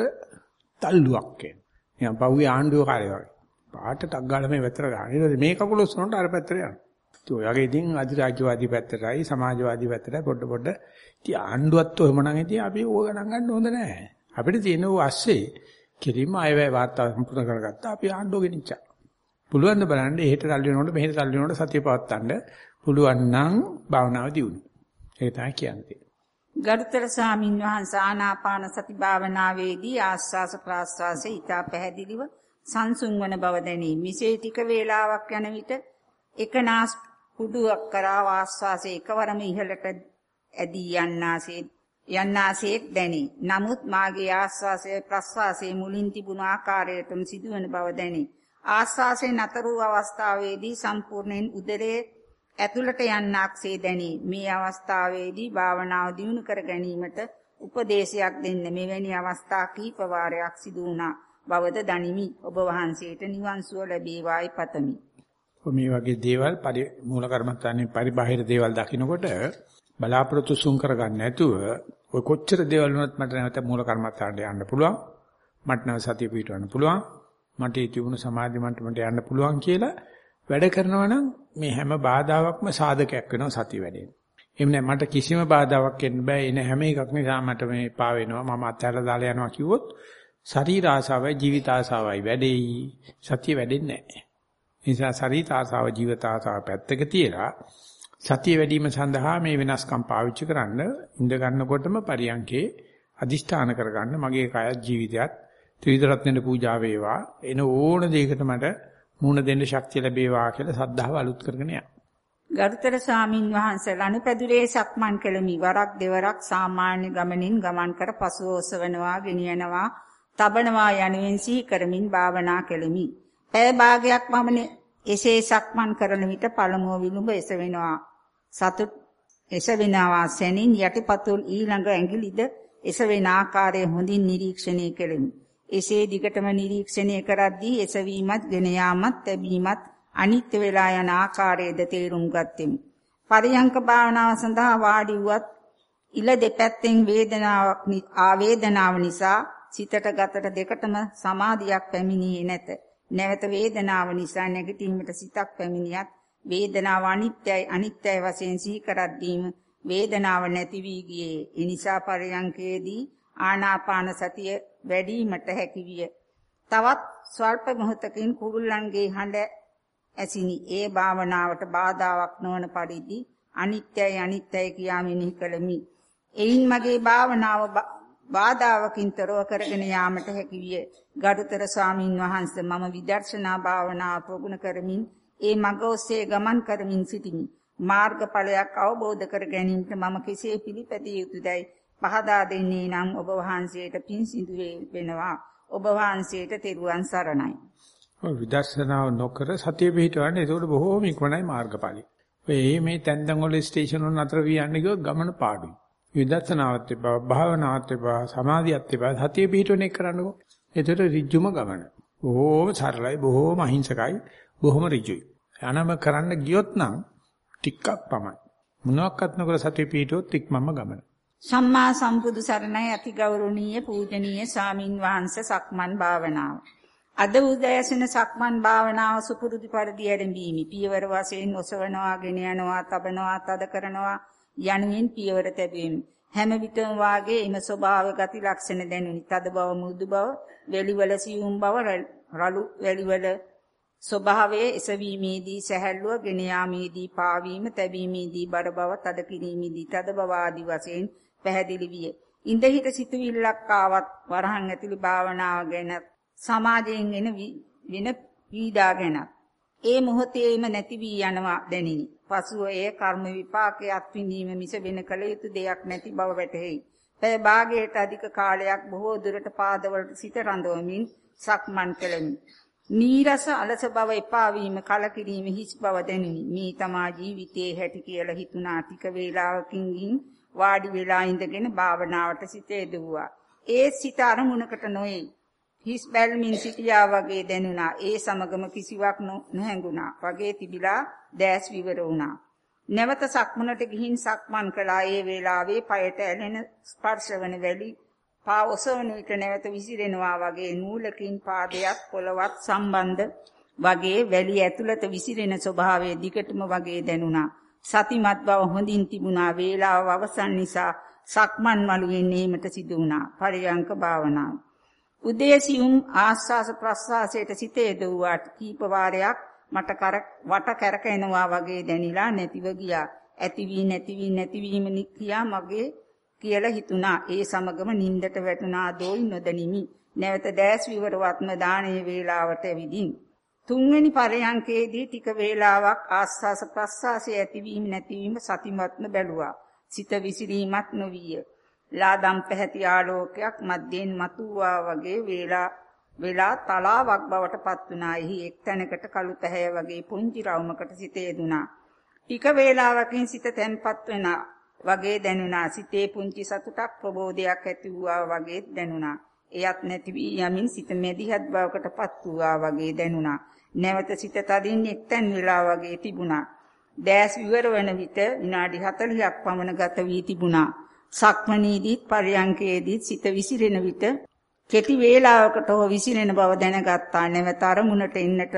තල්ලුවක් එන. නිකන් පහුවේ ආණ්ඩුව කාර්යය වගේ. පාට ටක් ගාලා මේ පැත්තට ගන්න. ඊට පස්සේ මේ කකුල උස්සනකොට අර පැත්තට යනවා. ඉතින් ඔය වගේ ඉතින් අධිරාජ්‍යවාදී පැත්තටයි සමාජවාදී පැත්තටයි පොඩ පොඩ ඉතින් ආණ්ඩුවත් ඔහෙමනම් ඉතින් අපි ඕක ගණන් ගන්න හොඳ නැහැ. අපිට තියෙන ඕ ඇස්සේ කෙලින්ම අයවැය වාර්තා සම්පූර්ණ කරගත්තා අපි ආණ්ඩුව ගෙනිච්චා. පුළුවන් ද බලන්න එහෙට තල්ලි වෙනකොට මෙහෙට තල්ලි වෙනකොට සතිය පවත්තන්න පුළුවන් නම් භාවනාව දියුණු. ඒක තමයි කියන්නේ. ගරුතර ස්වාමින් වහන්සේ ආනාපාන සති භාවනාවේදී ආස්වාස ප්‍රාස්වාසයේ ඊට පැහැදිලිව සංසුන් වන බව දැනේ. මිසේ ටික වේලාවක් යන විට එක නාස් කුඩුවක් කරා ආස්වාසයේ එකවරම ඉහළට ඇදී යන්නාසේ යන්නාසේ දැනේ. නමුත් මාගේ ආස්වාසයේ ප්‍රස්වාසයේ මුලින් තිබුණු ආකාරයටම සිදුවන බව දැනේ. ආස්වාසයේ නතර වූ අවස්ථාවේදී සම්පූර්ණයෙන් උදරයේ ඇතුළට යන්නක්සේ දැනේ. මේ අවස්ථාවේදී භාවනාව දියුණු කර ගැනීමට උපදේශයක් දෙන්න මෙවැනි අවස්ථා කීප වාරයක් සිදු වුණා බවද දනිමි. ඔබ වහන්සේට නිවන් සුව ලැබේවායි පතමි. මේ වගේ දේවල් මූල කර්මස්ථානයේ පරිබාහිර දේවල් දකින්නකොට බලාපොරොත්තු සුන් කරගන්න නැතුව ඔය කොච්චර දේවල් වුණත් මට නැවත මූල කර්මස්ථානට යන්න පුළුවන්. මට නැව සතිය පිටවන්න පුළුවන්. මට ඒ තිබුණු සමාධි මට්ටමට යන්න පුළුවන් කියලා වැඩ කරනවා නම් මේ හැම බාධාවක්ම සාධකයක් වෙනවා සතිය වැඩෙන්න. එහෙම නැහැ මට කිසිම බාධාවක් එන්න බෑ. එන හැම එකක් නිසා මට මේ පා වෙනවා මම අත්හැරලා දාලා යනවා කිව්වොත් ශරීර ආසාවයි ජීවිත ආසාවයි වැඩෙයි. සතිය වැඩෙන්නේ නැහැ. නිසා ශරීර ආසාව ජීවිත ආසාව පැත්තක තියලා සතිය වැඩිම සඳහා මේ වෙනස්කම් පාවිච්චි කරන්න ඉඳ ගන්නකොටම පරියන්කේ අදිෂ්ඨාන කරගන්න මගේ කයත් ජීවිතයත් ත්‍රිවිධ රත්නෙට පූජා වේවා එන ඕන දෙයකට මට මුණ දෙන්න ශක්තිය ලැබේවා කියලා සද්ධාව අලුත් කරගෙන යනවා. ගරුතර ස්වාමින් වහන්සේ ලනුපැදුරේ සක්මන් කළමි. වරක් දෙවරක් සාමාන්‍ය ගමනින් ගමන් කර පසුව ඔසවනවා, ගෙනියනවා, තබනවා යනුවෙන් සිහි කරමින් භාවනා කළෙමි. පැය භාගයක් පමණ එසේ සක්මන් කරන විට පළමුව විලුඹ එසවෙනවා. සතුට එසවෙනවා සෙනින් යටිපතුල් ඊළඟ ඇඟිලිද එසවෙන ආකාරය හොඳින් නිරීක්ෂණය කෙලිමි. එසේ දිගටම නිරීක්ෂණය කරද්දී එසවීමත් ගෙන යාමත් තැබීමත් අනිත්‍ය වෙලා යන ආකාරයේද තේරුම් ගත්ෙමි. පරියංක භාවනාව සඳහා වාඩි වුවත් ඉල දෙපැත්තෙන් වේදනාවක් ආවේදනාව නිසා සිතට ගතට දෙකටම සමාධියක් පැමිණියේ නැත. නැවත වේදනාව නිසා නැගිටීමට සිතක් පැමිණියත් වේදනාව අනිත්‍යයි අනිත්‍යයි වශයෙන් සිහි කරද්දීම වේදනාව නැති වී ගියේ. ඒ නිසා පරියංකයේදී ආනාපාන සතිය වැඩිවීමට හැකි විය. තවත් ස්වල්ප මොහොතකින් කුරුල්ලන්ගේ හඬ ඇසිනි. ඒ භාවනාවට බාධාවක් නොවන පරිදි අනිත්‍යයි අනිත්‍යයි කියා මෙනෙහි කළමි. එයින් මගේ භාවනාව බාධාවකින් තොරව කරගෙන යාමට හැකි විය. ගරුතර ස්වාමින් වහන්සේ මම විදර්ශනා භාවනාව ප්‍රගුණ කරමින් ඒ මඟ ඔස්සේ ගමන් කරමින් සිටිමි. මාර්ගඵලයක් අවබෝධ කර ගැනීමට මම කෙසේ පිළිපැදිය යුතුදයි පහදා දෙන්නේ නම් ඔබ වහන්සේට පින් සිදු වෙනවා. ඔබ වහන්සේට තෙරුවන් සරණයි. ඔය විදර්ශනාව නොකර සතිය පිහිටවන්නේ ඒකට බොහෝම ඉක්මනයි මාර්ගඵලයි. ඔය මේ තැන් තැන් වල ස්ටේෂන් වල නතර වී යන්නේ කිව්ව ගමන පාඩුයි. විදර්ශනාවත් එපා, භාවනාවත් එපා, සමාධියත් එපා සතිය පිහිටවන එක කරන්නකෝ. ඒතර ඍජුම ගමන. බොහෝම සරලයි, බොහෝම අහිංසකයි, බොහෝම ඍජුයි. යනම කරන්න ගියොත් නම් ටිකක් පමණයි. මොනවාක්වත් නොකර සතිය පිටුවොත් ඉක්මම ගමන. සම්මා සම්බුදු සරණයි අති ගෞරවනීය පූජනීය සාමින් වහන්සේ සක්මන් භාවනාව. අද උදෑසන සක්මන් භාවනාව සුපුරුදු පරිදි ආරම්භීමි. පියවර වශයෙන් ඔසවනවා, ගෙන යනවා, තබනවා, තද කරනවා යනුවෙන් පියවර තැබීමි. හැම විටම වාගේ එම ස්වභාව ගති ලක්ෂණ දැනුනි. තද බව, මෘදු බව, වැලිවල සියුම් බව, රළු වැලිවල ස්වභාවයේ එසවීමේදී සැහැල්ලුව, ගෙන යාමේදී පාවීම, තැබීමේදී බර බව, තද කිරීමේදී තද බව ආදී වශයෙන් පැහැදිලි විය. ඉඳ හිට සිතුවිල්ලක් ආවත් වරහන් ඇතුළි භාවනාව ගැන සමාජයෙන් එන වෙන පීඩා ගැන ඒ මොහොතේම නැති වී යනවා දැනිනි. පසුව එය කර්ම විපාකයේ අත්විඳීම මිස වෙන කල යුතු දෙයක් නැති බව වැටහෙයි. පැය භාගයට අධික කාලයක් බොහෝ දුරට පාදවලට සිත රඳවමින් සක්මන් කළෙමි. නීරස අලස බව එපා වීම කලකිරීම හිස් බව දැනුනි. මේ තමා ජීවිතයේ හැටි කියලා හිතුණා ටික වේලාවකින් ගින් වාඩි වෙලා ඉඳගෙන භාවනාවට සිත යොදුවා. ඒ සිත අරමුණකට නොයේ. හිස් බැල්මින් සිටියා වගේ දැනුණා. ඒ සමගම කිසිවක් නොහැඟුණා. වගේ තිබිලා දැස් විවර වුණා. නැවත සක්මනට ගිහින් සක්මන් කළා. ඒ වේලාවේ পায়ට ඇලෙන ස්පර්ශවන වැලි පා ඔසවන විට නැවත විසිරෙනවා වගේ නූලකින් පාදයක් පොළවත් සම්බන්ධ වගේ වැලි ඇතුළත විසිරෙන ස්වභාවය දිගටම වගේ දැනුණා. සතිමත් බව හොඳින් තිබුණා. වේලාව අවසන් නිසා සක්මන් මළුවෙන් නීමට සිදු වුණා. පරියංක භාවනාව. උදේසියුම් ආස්වාස ප්‍රස්වාසයට සිතේ දුවාට කීප වාරයක් මට කර වට කරකැනවා වගේ දැනිලා නැතිව ගියා. ඇති වී නැති වී නැති වීම නික්කියා මගේ කියලා හිතුණා. ඒ සමගම නින්දට වැටුණා දෝයි නොදනිමි. නැවත දැස් විවරවත්ම දානයේ වේලාවට ඇවිදින්. තුන්වෙනි පරයන්කේදී ටික වේලාවක් ආස්වාස ප්‍රස්වාසයේ ඇතිවීම නැතිවීම සතිමත්ම බැලුවා. සිත විසිරීමක් නොවිය. ලාදම් පැහැති ආලෝකයක් මැදෙන් මතුවා වගේ වේලා වෙලා තලාවක් බවට පත් වුණා. එහි එක් තැනකට කළු පැහැය වගේ පුංචි රවුමකට සිත යෙදුණා. ටික වේලාවකින් සිත තැන්පත් වෙනා වගේ දැනුණා. සිතේ පුංචි සතුටක් ප්‍රබෝධයක් ඇති වූවා වගේ දැනුණා. එයත් නැති වී යමින් සිත මෙදිහත් බවකටපත් වූවා වගේ දැනුණා. නැවත සිත තදින් එක්තැන් වෙලා වගේ තිබුණා. දැස් විවර වන විට විනාඩි 40ක් පමණ ගත වී තිබුණා. සක්මනීදීත් පරියංකේදීත් සිත විසිරෙන විට කෙටි වේලාවකට හෝ විසිරෙන බව දැනගත්තා. නැවත අරමුණට එන්නට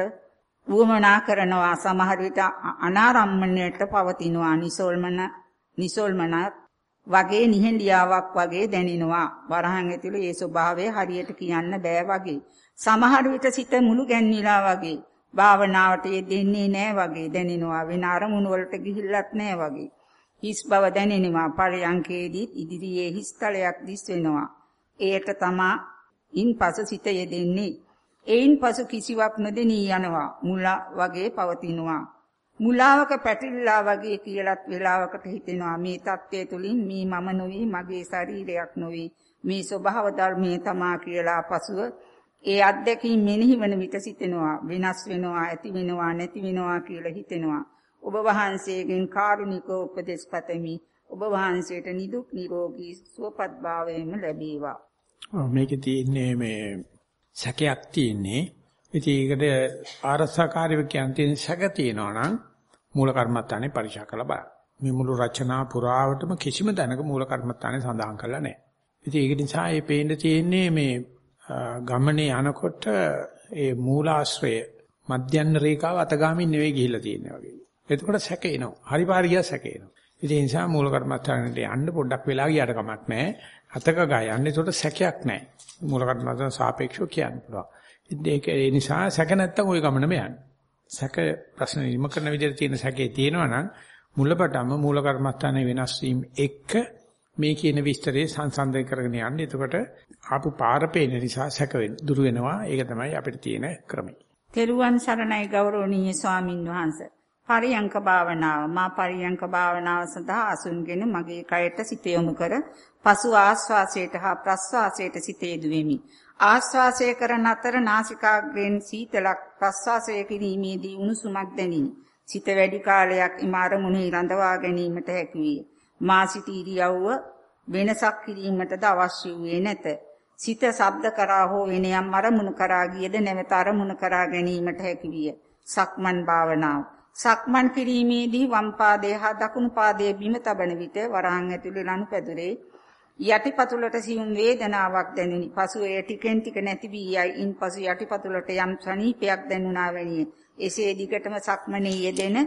වුවමනා කරනවා. සමහර විට අනාරම්මණයට පවතිනවා. නිසෝල්මන නිසෝල්මනත් වගේ නිහඬියාවක් වගේ දැනෙනවා. වරහන් ඇතුළේ ඒ ස්වභාවය හරියට කියන්න බෑ වගේ. සමහර විට සිත මුළු ගැන්විලා වගේ. භාවනාවට යෙදෙන්නේ නෑ වගේ දැනෙනවා. වෙන අරමුණු වලට ගිහිල්ලත් නෑ වගේ. හිස් බව දැනෙනවා. පරයන්කේදීත් ඉදිරියේ හිස්තලයක් දිස් වෙනවා. ඒට තමා ඉන්පසු සිත යෙදෙන්නේ. එයින් පසු කිසිවක් නොදෙනී යනවා. මුලා වගේ පවතිනවා. මුලාවක පැටලිලා වගේ කියලත් වෙලාවකට හිතෙනවා. මේ தත්ත්වය තුලින් මේ මම නොවේ මගේ ශරීරයක් නොවේ. මේ ස්වභාව ධර්මයේ තමා කියලා පසුව ඒ අත්දැකීම් මෙනෙහි වන විට සිතෙනවා. වෙනස් වෙනවා ඇති වෙනවා නැති වෙනවා කියලා හිතෙනවා. ඔබ වහන්සේගෙන් කාරුණික උපදෙස් පතමි. ඔබ වහන්සේට නිදුක් නිරෝගී සුවපත් භාවයම ලැබේවා. මේකේ තියෙන්නේ මේ සැකයක් තියෙන්නේ. ඉතින් ඒකට ආරසකාරීව කියන තියෙන සැක තියෙනවා නම් මූල කර්මත්තානේ පරිශා කරලා බලන්න. මේ මුළු රචනා පුරාවටම කිසිම තැනක මූල කර්මත්තානේ සඳහන් කරලා නැහැ. ඉතින් ඒක නිසා මේ පේන්න තියෙන්නේ මේ ගමනේ යනකොට ඒ මූලාශ්‍රය මධ්‍යන්න රේඛාව අතගාමින් නෙවෙයි ගිහිල්ලා තියෙන්නේ වගේ. එතකොට සැකේනවා. හරි පාර ගියා සැකේනවා. ඉතින් ඒ නිසා මූල කර්මත්තානට යන්න පොඩ්ඩක් වෙලා ගියාට කමක් නැහැ. අතක ගා යන්න ඒකට සැකයක් නැහැ. මූල කර්මත්තාන සාපේක්ෂව කියන්න පුළුවන්. ඉතින් ඒක ඒ නිසා සැක නැත්තම් ওই ගමනම යන්නේ. සැක ප්‍රශ්න නිම කරන විදිහට තියෙන සැකේ තියෙනවා නම් මුලපටම මූල කර්මස්ථානයේ වෙනස් වීම එක්ක මේ කියන විස්තරේ සංසන්දනය කරගෙන යන්නේ. එතකොට ආපු පාර පේන නිසා සැක දුරු වෙනවා. ඒක තමයි අපිට තියෙන ක්‍රමය. තෙරුවන් සරණයි ගෞරවනීය ස්වාමින් වහන්සේ. පරියංක භාවනාව මා පරියංක භාවනාව සඳහා අසුන්ගෙන මගේ කයට සිත යොමු කර පසු ආස්වාසයට හා ප්‍රස්වාසයට සිත යෙදුවෙමි. ආශ්වාසය කරන අතර නාසිකාග්‍රයෙන් සීතලක් ප්‍රශ්වාසය කිරීමේදී උණුසුමක් දැනිනි. සිත වැඩි කාලයක් එම අරමුණේ රඳවා ගැනීමට හැකි විය. මා සිටි ඉරියව්ව වෙනසක් කිරීමටද අවශ්‍ය වූයේ නැත. සිත ශබ්ද කරා හෝ වෙන යම් අරමුණු කරා ගියද නැවත අරමුණු කරා ගැනීමට හැකි විය. සක්මන් භාවනාව. සක්මන් කිරීමේදී වම් පාදයේ හා දකුණු පාදයේ බිම තබන විට වරහන් ඇතුලේ ලනුපැදුරේ යටිපතුලට සියුම් වේදනාවක් දැනුනි. පසු එය ටිකෙන් ටික නැති වී යයි. ඉන්පසු යටිපතුලට යම් සනීපයක් දැනුණා වැනිය. එසේ දිගටම සක්මනේ යෙදෙන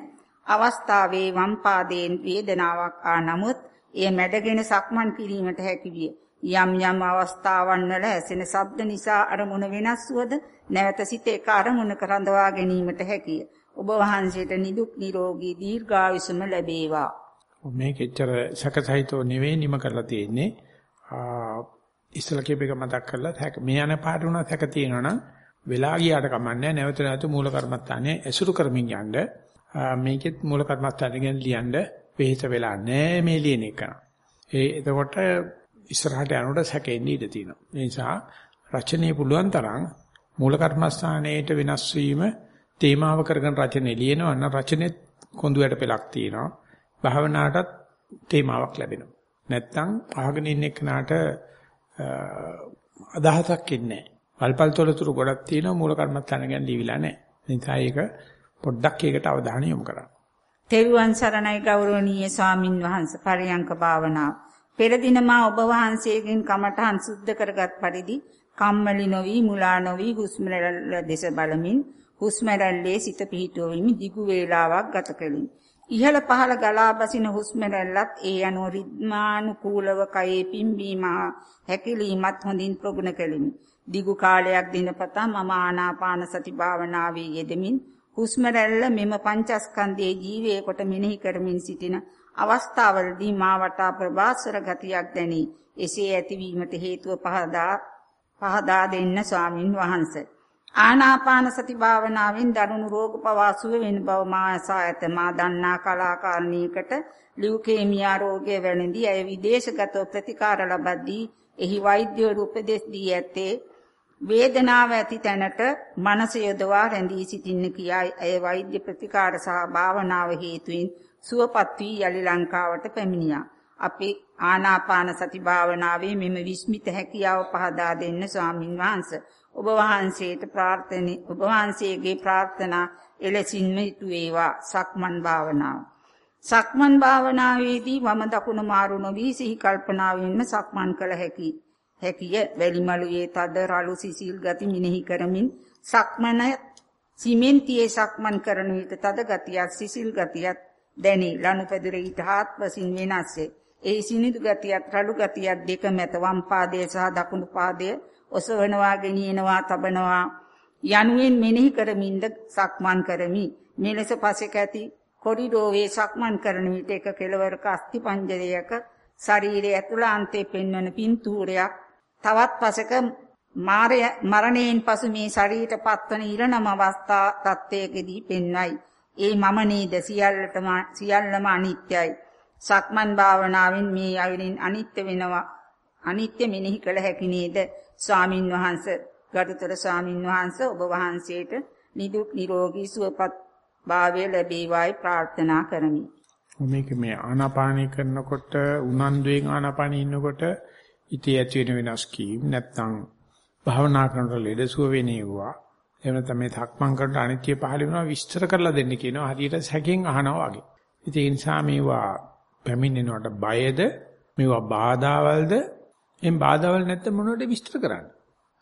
අවස්ථාවේ වම් පාදයෙන් වේදනාවක් ආ නමුත් එය මැඩගෙන සක්මන් කිරීමට හැකි විය. යම් යම් අවස්ථාවන් වල ඇසෙන ශබ්ද නිසා අරමුණ වෙනස් වුවද නැවත සිත එක අරමුණක රඳවා ගැනීමට හැකිය. ඔබ වහන්සේට නිදුක් නිරෝගී දීර්ඝායුෂම ලැබේවා. මේක එච්චර සැකසහිතව නෙවෙයි නිම කරලා තියෙන්නේ. ඉස්සලා කියපේක මතක් කරලා මේ යන පාට උනා සැක තියෙනවනම් වෙලා ගියාට කමන්නේ නැවත නැවත මූල කර්මස්ථානයේ ඇසුරු කරමින් යන්න මේකෙත් මූල කර්මස්ථානය ගැන ලියන්න වෙහෙස වෙලා නැහැ මේ ලියන එක. ඒ එතකොට ඉස්සරහට යනකොට සැකෙන්න ඉඩ තියෙනවා. ඒ නිසා රචනයේ පුළුවන් තරම් මූල කර්මස්ථානයේට වෙනස් වීම තේමාව කරගෙන රචනය ලියනවා නම් රචනයේ කොඳුයට පෙලක් තියෙනවා. භාවනාවටත් තේමාවක් ලැබෙනවා. නැත්තම් අහගෙන ඉන්න එක්කනට අදහසක් ඉන්නේ නැහැ. පල්පල් තොරතුරු ගොඩක් තියෙනවා මූල කර්මස්ථාන ගැන ලියවිලා නැහැ. නිසා ඒක පොඩ්ඩක් ඒකට අවධානය යොමු කරන්න. තෙරුවන් සරණයි ගෞරවනීය ස්වාමින් වහන්සේ පරියංක භාවනාව. පෙර දින මා ඔබ වහන්සේගෙන් කමඨහන් සුද්ධ කරගත් පරිදි කම්මැලි නොවි මුලා නොවි හුස්ම දෙස බලමින් හුස්ම රැල්ලේ සිත පිහිටුවෙමි දිගු වේලාවක් ගත කළෙමි. ඉහළ පහළ ගලා බසින හුස්ම රැල්ලත් ඒ අනුව රිද්මානුකූලව කයේ පිම්බීම හැකිලීමත් හොඳින් ප්‍රගුණ කළෙමි. දිගු කාලයක් දිනපතා මම ආනාපාන සති භාවනාවේ යෙදමින් හුස්ම රැල්ල මෙම පංචස්කන්ධයේ ජීවයේ කොට මෙනෙහි කරමින් සිටින අවස්ථාවලදී මා වටා ප්‍රබාස්වර ගතියක් දැනේ. එසේ ඇතිවීමට හේතුව පහදා පහදා දෙන්න ස්වාමින් වහන්සේ. ආනාපාන සති භාවනාවෙන් දරුණු රෝග පවාසුව වෙන බව මා අසා ඇත. මා දන්නා කලාකාරණීකට ලියුකේමියා රෝගය වැළඳී අය විදේශගතව ප්‍රතිකාර ලබද්දී එහි වෛද්‍යවරු උපදෙස් දී ඇත්තේ වේදනාව ඇති තැනට මනස යොදවා රැඳී සිටින්න කියායි ඇය වෛද්‍ය ප්‍රතිකාර සහ භාවනාව හේතුවෙන් සුවපත් වී යලි ලංකාවට පැමිණියා. අපි ආනාපාන සති භාවනාවේ මෙම විස්මිත හැකියාව පහදා දෙන්න ස්වාමින් වහන්සේ. ඔබ වහන්සේට ප්‍රාර්ථනේ ඔබ වහන්සේගේ ප්‍රාර්ථනා එලෙසින්ම ඉටු වේවා. සක්මන් භාවනාව. සක්මන් භාවනාවේදී වම දකුණ මාරු නොවි සිහි කල්පනාවෙන්ම සක්මන් කළ හැකි. හැකිය වැලිමලුවේ තද රළු සිසිල් ගති මිනෙහි කරමින් සක්මන සිමෙන්තියේ සක්මන් කරන විට තද ගතියක් සිසිල් ගතියක් දැනේ ලනුපැදුරේ ඊට හාත්පසින් වෙනස්සේ. ඒ සිනිදු ගතියත් රළු ගතියත් දෙක මැත වම් පාදයේ සහ දකුණු පාදයේ ඔසවනවා ගෙනියනවා තබනවා යනුවෙන් මෙනෙහි කරමින්ද සක්මන් කරමි. මෙලෙස පසෙක ඇති කොරිඩෝවේ සක්මන් කරන විට එක කෙළවරක අස්ථි පංජරයක ශරීරයේ ඇතුළාන්තයේ පෙන්වන පින්තූරයක් තවත් පසක මරණයෙන් පසු මේ ශරීරයට පත්වන ඉරණම අවස්ථා තත්වයකදී පෙන්වයි. ඒ මම නේද සියල්ලටම සියල්ලම අනිත්‍යයි. සක්මන් භාවනාවෙන් මේ අයුරින් අනිත්‍ය වෙනවා. අනිත්‍ය මෙනෙහි කළ හැකි නේද? ස්වාමින් වහන්සේ ගරුතර ස්වාමින් වහන්සේ ඔබ වහන්සේට නිදුක් නිරෝගී සුවපත් භාවය ලැබේවායි ප්‍රාර්ථනා කරමි. මේක මේ ආනාපානය කරනකොට උනන්දුවෙන් ආනාපානෙ ඉන්නකොට ඉතී ඇති වෙන වෙනස් කීම් නැත්නම් භාවනා කරනකොට ලෙඩසුව වෙනේවා එහෙම නැත්නම් මේ ධක්මං කරනකොට අනිත්‍ය පහළ වෙනවා විස්තර කරලා දෙන්න කියනවා හරියට සැකෙන් අහනවා වගේ. ඉතින් ඒ නිසා මේවා පැමිණෙනවට බයද මේවා බාධාවල්ද එම් බාධාවල් නැත්නම් මොනවද විස්තර කරන්නේ?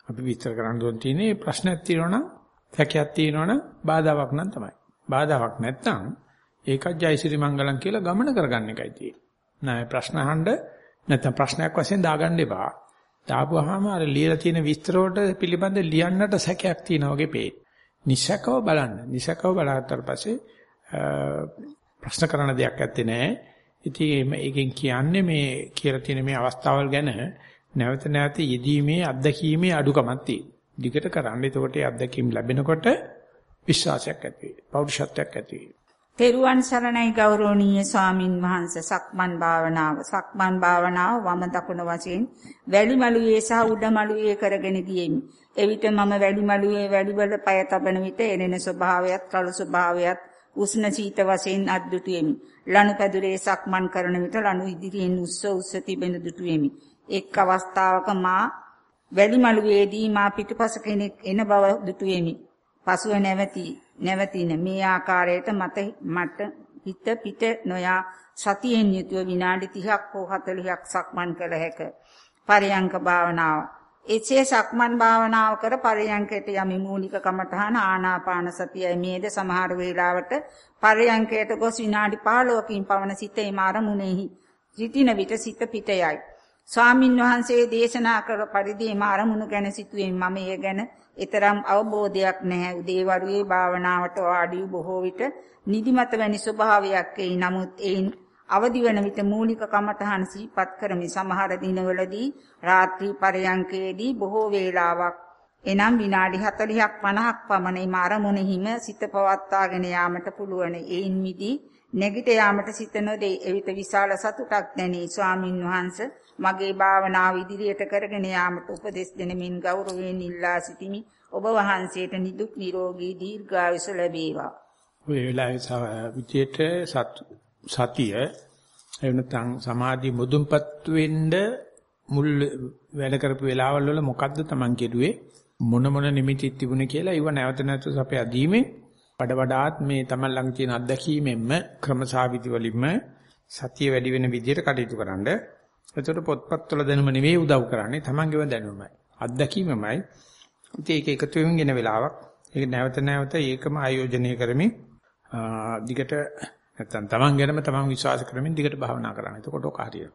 අපි විස්තර කරන්න ඕන තියෙන්නේ ප්‍රශ්නයක් තියෙනවනම් සැකයක් තියෙනවනම් බාධාවක් නම් තමයි. බාධාවක් නැත්නම් ඒකත් ජයසිරි මංගලම් කියලා ගමන කරගන්න එකයි තියෙන්නේ. නෑ ප්‍රශ්න අහන්න නැත්නම් ප්‍රශ්නයක් වශයෙන් දාගන්න එපා. දාපුවාම අර ලියලා තියෙන විස්තර වලට පිළිබඳ ලියන්නට සැකයක් තියෙනවා වගේ පේන. නිසකව බලන්න. නිසකව බලාගත්තාට පස්සේ ප්‍රශ්න කරන දෙයක් ඇත්තේ නෑ. ඉතින් මේකෙන් කියන්නේ මේ කියලා තියෙන මේ අවස්ථාවල් ගැන නැවත නැවත යෙදීමේ අත්දැකීමේ අඩුකමක් තියෙනවා. දිගට කරන්න. එතකොට ඒ අත්දැකීම් ලැබෙනකොට විශ්වාසයක් ඇති වෙයි. පෞරුෂත්වයක් ඇති වෙයි. තෙරුවන් සරණයි ගෞරවනීය ස්වාමින් වහන්සේ සක්මන් භාවනාව සක්මන් භාවනාව වම දකුණ වශයෙන් වැලි මළුවේ සහ උඩ මළුවේ කරගෙන ගියෙමි. එවිට මම වැලි මළුවේ වැලිවල පය තබන විට එනෙන ස්වභාවයත් කළු ස්වභාවයත් උෂ්ණ සීත වශයෙන් අද්දුටුවෙමි. ලනු පැදුරේ සක්මන් කරන විට ලනු ඉදිරියෙන් උස්ස උස්ස තිබෙන දුටුවෙමි. එක් අවස්ථාවක මා වැලි මළුවේදී මා පිටුපස කෙනෙක් එන බව දුටුවෙමි. පසුව නැවතී නැවතින මේ ආකාරයට මත මට හිත පිට නොයා සතියෙන් යුතුව විනාඩි 30ක් හෝ 40ක් සක්මන් කළ හැක. පරයන්ක භාවනාව. එසේ සක්මන් භාවනාව කර පරයන්කයට යමි මූලික කමඨහන ආනාපාන සතියයි මේද සමහර වේලාවට පරයන්කයට ගොස් විනාඩි 15කින් පවන සිතේ මාරමුණෙහි සිටින විට සිත පිටයයි. ස්වාමින් වහන්සේ දේශනා කර පරිදි මාරමුණු ගැන සිතුවේ මම එය ගැන ඊතරම් අවබෝධයක් නැහැ. උදේවරුේ භාවනාවට වාඩි බොහෝ විට නිදිමත වැනි ස්වභාවයක් එයි. නමුත් එයින් අවදි වන විට මූලික කමඨහන් සිහිපත් කරමි. සමහර දිනවලදී රාත්‍රී පරයන්කේදී බොහෝ වේලාවක් එනම් විනාඩි 40ක් 50ක් පමණ මාරමුණෙහිම සිත පවත්වාගෙන යාමට පුළුවන්. එයින් මිදී නැගිට යාමට සිත නොදේ. එවිට විශාල සතුටක් දැනේ. ස්වාමින් වහන්සේ මගේ භාවනාව ඉදිරියට කරගෙන යාමට උපදෙස් දෙනමින් ගෞරවයෙන් ඉල්ලා සිටිමි. ඔබ වහන්සේට නිදුක් නිරෝගී දීර්ඝායුෂ ලැබේවා. ඔය වෙලාවේ විචේත සතිය එහෙම නැත්නම් සමාධි මුදුන්පත් වෙන්න මුල් වැඩ කරපු වෙලාවල් වල මොකද්ද Taman කෙරුවේ මොන මොන නිමිති තිබුණේ කියලා ඒව නැවත නැවත අපේ අදීමේ වඩ වඩාත් මේ Taman ළඟ තියෙන අත්දැකීමෙන්ම ක්‍රමසාවිදි වලින්ම සතිය වැඩි වෙන විදිහට කටයුතු කරන්න. එතකොට පොත්පත්වල දැනුම නෙවෙයි උදව් කරන්නේ Tamanගේම දැනුමයි. අත්දැකීමමයි. ඉතින් ඒක එකතු වෙමින් එන වෙලාවක්. ඒක නැවත නැවත ඒකම ආයෝජනය කරමින් දිගට නැත්තම් Taman ගැනම Taman විශ්වාස කරමින් දිගට භාවනා කරන්න. එතකොට ඔක හරියට.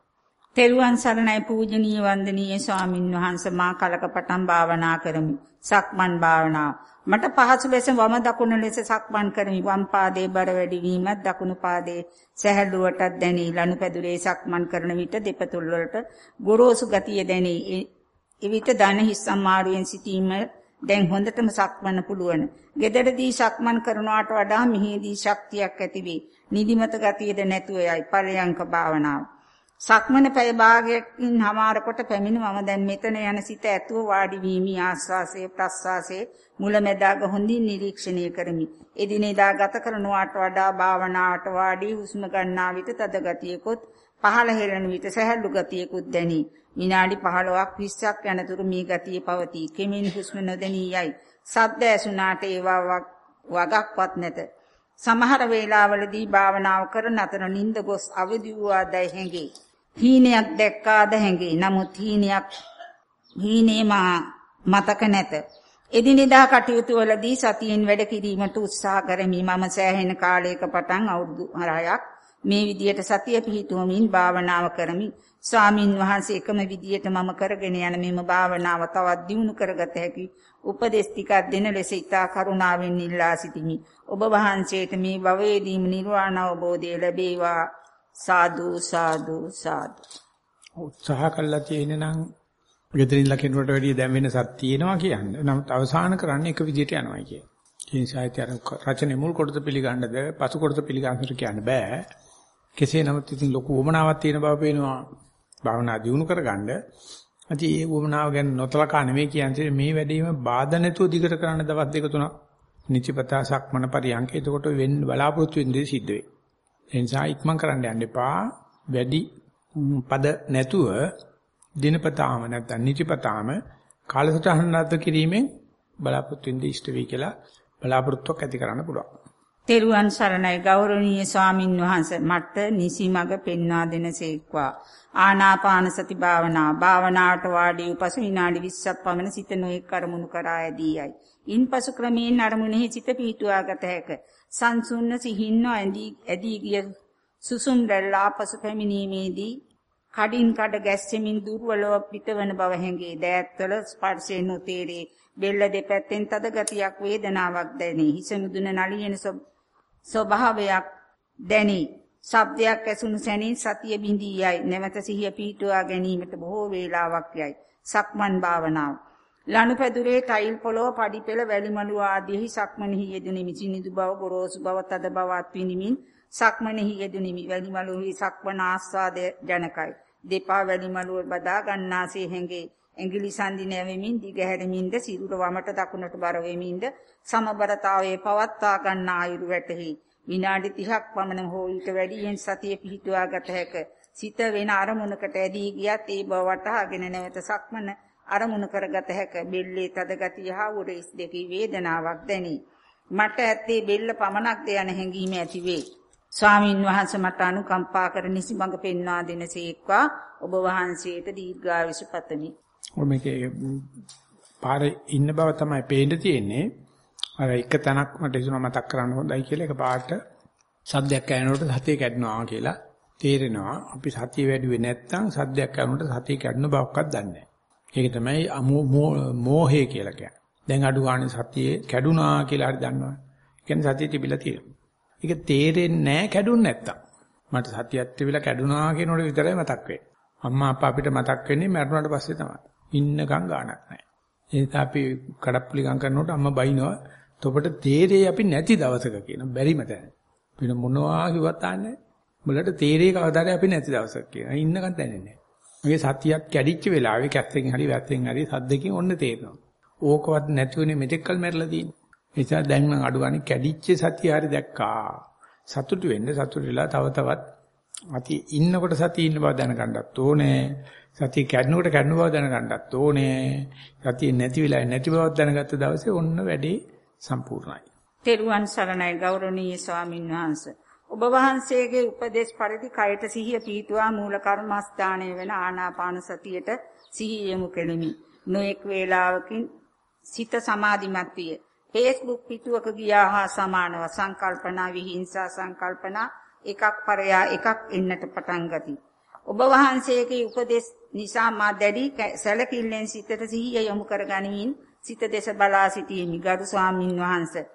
තෙරුවන් සරණයි පූජනීය වන්දනීය ස්වාමින් වහන්සේ මා කලක පටන් භාවනා කරමි. සක්මන් භාවනාව. මට පහසු ලෙස වම දකුණු ලෙස සක්මන් කරමි. වම් පාදයේ බර වැඩි වීමත් දකුණු පාදයේ සැහැල්ලුවටත් දැනී ලනුපැදුරේ සක්මන් කරන විට දෙපතුල් වලට ගොරෝසු ගතිය දැනී. එවිට දන හිස් අමාරුවෙන් සිටීම දැන් හොඳටම සක්මන්න පුළුවන්. gederදී සක්මන් කරනවට වඩා මිහිදී ශක්තියක් ඇති වේ. නිදිමත ගතියද නැතුව යයි පරයන්ක භාවනාව. සක්මන පැය භාගයකින් හමාර කොට පැමිණ මම දැන් මෙතන යන සිත ඇතුව වාඩි වීමි ආස්වාසයේ ප්‍රස්වාසයේ මුලැමැදාග හොඳින් නිරීක්ෂණය කරමි. එදිනෙදා ගත කරනවට වඩා භාවනාවට වාඩි හුස්ම ගන්නා විට තද ගතියකොත් පහළ හෙළන විට සැහැල්ලු ගතියකුත් දැනේ. විනාඩි 15ක් 20ක් යනතුරු මේ ගතිය පවතී. කෙමින් හුස්ම නොදැනී යයි. සද්ද ඇසුණාට ඒවා වගක්වත් නැත. සමහර වේලාවලදී භාවනාව කරන අතර නිින්ද ගොස් අවදි වූ ආදයි හැඟේ. හීනයක් දැක්කාද හැඟේ. නමුත් හීනයක් හීනේ මතක නැත. එදිනෙදා කටයුතු වලදී සතියෙන් වැඩ කිරීමට උත්සාහ කරමි. මම සෑහෙන කාලයක පටන් අවුරුදු 6ක් මේ විදියට සතිය පිහිටුවමින් භාවනාව කරමි. ස්වාමින් වහන්සේ එකම විදියට මම කරගෙන යන මෙම භාවනාව තවත් දියුණු කරගත හැකි උපදෙස් ටිකක් දෙන ලෙස ඉතා කරුණාවෙන් ඉල්ලා සිටිමි. ඔබ වහන්සේට මේ භවයේදීම නිර්වාණ අවබෝධය ලැබේවා. සාදු සාදු සාදු. උත්සාහ කළා තියෙන නම් ගෙදරින් ලකිනුවට වැඩිය දැන් වෙනසක් තියෙනවා කියන්නේ. නමුත් අවසාන කරන්නේ එක විදියට යනවා කිය. ඒ නිසා ඉතින් රචනයේ මුල් කොටස පිළිගන්නද පසු කොටස පිළිගන්නට කියන්න බෑ. කෙසේ නමුත් ඉතින් ලොකු වමනාවක් තියෙන බව පේනවා. භාවනා දියුණු කරගන්න. අති ඒ වමනාව ගැන නොතලකා නෙමෙයි කියන්නේ මේ වැඩේම බාධා නැතුව දිගට කරන්න දවස් දෙක තුනක් නිචිපතා සක්මන පරියන්ක එතකොට වෙන්න බලාපොරොත්තු වෙන දේ සිද්ධ වෙයි. ඒ නිසා ඉක්මන් කරන්න යන්න එපා. වැඩි පද නැතුව දිනපතාම නැත්නම් නිචිපතාම කාලසටහන රද්ද කිරීමෙන් බලාපොරොත්තු වෙන්න ඉෂ්ට වෙයි කියලා බලාපොරොත්තුවක් ඇති කරන්න පුළුවන්. තෙරුවන් සරණයි ගෞරවනීය ස්වාමින් වහන්සේ මට නිසි මඟ පෙන්වා දෙනසේක්වා. ආනාපාන සති භාවනා භාවනාවට වාඩි වූ පසු විනාඩි 20ක් පමණ සිත නොඑක් කරමුණු කරා ඇදී යයි. ඉන්පසු ක්‍රමයෙන් අරමුණෙහි සිත පිහිටුවා ගත හැක. සංසුන්න සිහින්න ඇදී ඇදී ගිය සුසුම් රැල්ල ආපසු පැමිණීමේදී කඩින් කඩ ගැස්සෙමින් දුර්වලව පිටවන බව හැඟේ. දෑත්වල ස්පර්ශයෙන් නොතේරේ. බෙල්ල දෙපැත්තෙන් තද ගතියක් වේදනාවක් දැනේ. හිස මුදුන නලියන ස්වභාවයක් දැනේ. ශබ්දයක් ඇසුණු සැනින් සතිය බිඳී යයි. නැවත සිහිය පිහිටුවා ගැනීමට බොහෝ වේලාවක් යයි. සක්මන් භාවනාව. ලනුපැදුරේ ටයිල් පොළොව පඩිපෙළ වැලිමලු ආදීහි සක්මනෙහි යෙදුණෙමි. සිනිදු බව ගොරෝසු බව තද බව අත්විඳිමින් සක්මනෙහි යෙදුණෙමි. වැලිමලුහි සක්මන ආස්වාදය ජනකයි. දෙපා වැලිමලුව බදා ගන්නාසේ හැඟේ. ඇඟිලි සංදි නැවෙමින් දිගහැරමින්ද සිරුර වමට දකුණට බර වෙමින්ද සමබරතාවයේ පවත්වා ගන්න ආයුරු වැටහි. විනාඩි 30ක් පමණ හෝ ඊට වැඩියෙන් සතිය පිහිටුවා ගත හැක. සිත වෙන අරමුණකට ඇදී ගියත් ඒ බව වටහාගෙන නැවත සක්මන අරමුණු කරගත හැක. බෙල්ලේ තද ගතිය හා උරහිස් දෙකේ වේදනාවක් දැනේ. මට ඇත්තේ බෙල්ල පමණක්ද යන හැඟීම ඇති වේ. ස්වාමින් වහන්සේ මට අනුකම්පා කර නිසි මඟ පෙන්වා දෙනසේක්වා ඔබ වහන්සේට දීර්ඝායුෂ පතමි. ඔය මේකේ පාරේ ඉන්න බව තමයි පේන්න තියෙන්නේ. අර එක තැනක් මට හිතුණා මතක් කරන්න හොඳයි කියලා එක පාට සද්දයක් ඇහෙනකොට සතිය කැඩනවා කියලා තේරෙනවා. අපි සතිය වැඩිුවේ නැත්නම් සද්දයක් ඇහෙනකොට සතිය කැඩෙන බවක්වත් දන්නේ නැහැ. ඒක තමයි මෝහය කියලා කියන්නේ. දැන් අඩු ගන්න සතියේ කැඩුනා කියලා හරි දන්නවා. කියන්නේ සතිය තිබිලා තියෙනවා. ඒක තේරෙන්නේ නැහැ කැඩුන්නේ නැත්තම්. මට සතියක් තිබිලා කැඩුනා කියනකොට විතරයි මතක් වෙන්නේ. අම්මා අප්පා අපිට මතක් වෙන්නේ මරුණාට පස්සේ තමයි. ඉන්නකම් ගාණක් නැහැ. ඒ නිසා අපි කඩප්පුලිකම් කරනකොට අම්මා බයිනවා. තොපට තේරෙයි අපි නැති දවසක කියන බැරිම තැන. වෙන මොනවා කිව්වත් ආන්නේ. මුලට තේරෙයි කවදාද අපි නැති දවසක කියන. ඉන්නකම් දැනෙන්නේ නැහැ. මගේ සතියක් කැඩිච්ච වෙලාවේ කැත්තෙන් හරි වැත්තෙන් හරි සද්දකින් ඔන්න තේරෙනවා. ඕකවත් නැතුවනේ මෙතෙක්කල් මැරලා තියෙන්නේ. ඒ නිසා දැන් නම් අඩු ගන්න කැඩිච්ච සතිය හරි දැක්කා. සතුටු වෙන්න සතුටු වෙලා තව තවත් අති ඉන්නකොට සතිය ඉන්න බව දැනගන්නත් ඕනේ. සතිය කැඩනකොට කැඩන බව දැනගන්නත් ඕනේ. සතිය නැති වෙලා නැති බවක් දැනගත්ත දවසේ ඔන්න වැඩේ සම්පූර්ණයි. තෙරුවන් සරණයි ගෞරවනීය ස්වාමින් වහන්සේ. ඔබ වහන්සේගේ උපදේශ පරිදි කයට සිහිය පීතුවා මූල කර්මස්ථානයේ වෙන ආනාපාන සතියට සිහිය යොමු කෙලිමි. නොඑක් වේලාවකින් සිත සමාධිමත් විය. Facebook පිටුවක ගියා හා සමානව සංකල්පනා විහිංසා සංකල්පනා එකක් පරයා එකක් එන්නට පටන් ගති. ඔබ වහන්සේගේ උපදෙස් නිසා මා දැඩි සැලකිල්ලෙන් සිතට සිහිය යොමු කර ගනිමින් සිත දෙස බලා සිටීමි. ගරු ස්වාමින් වහන්සේ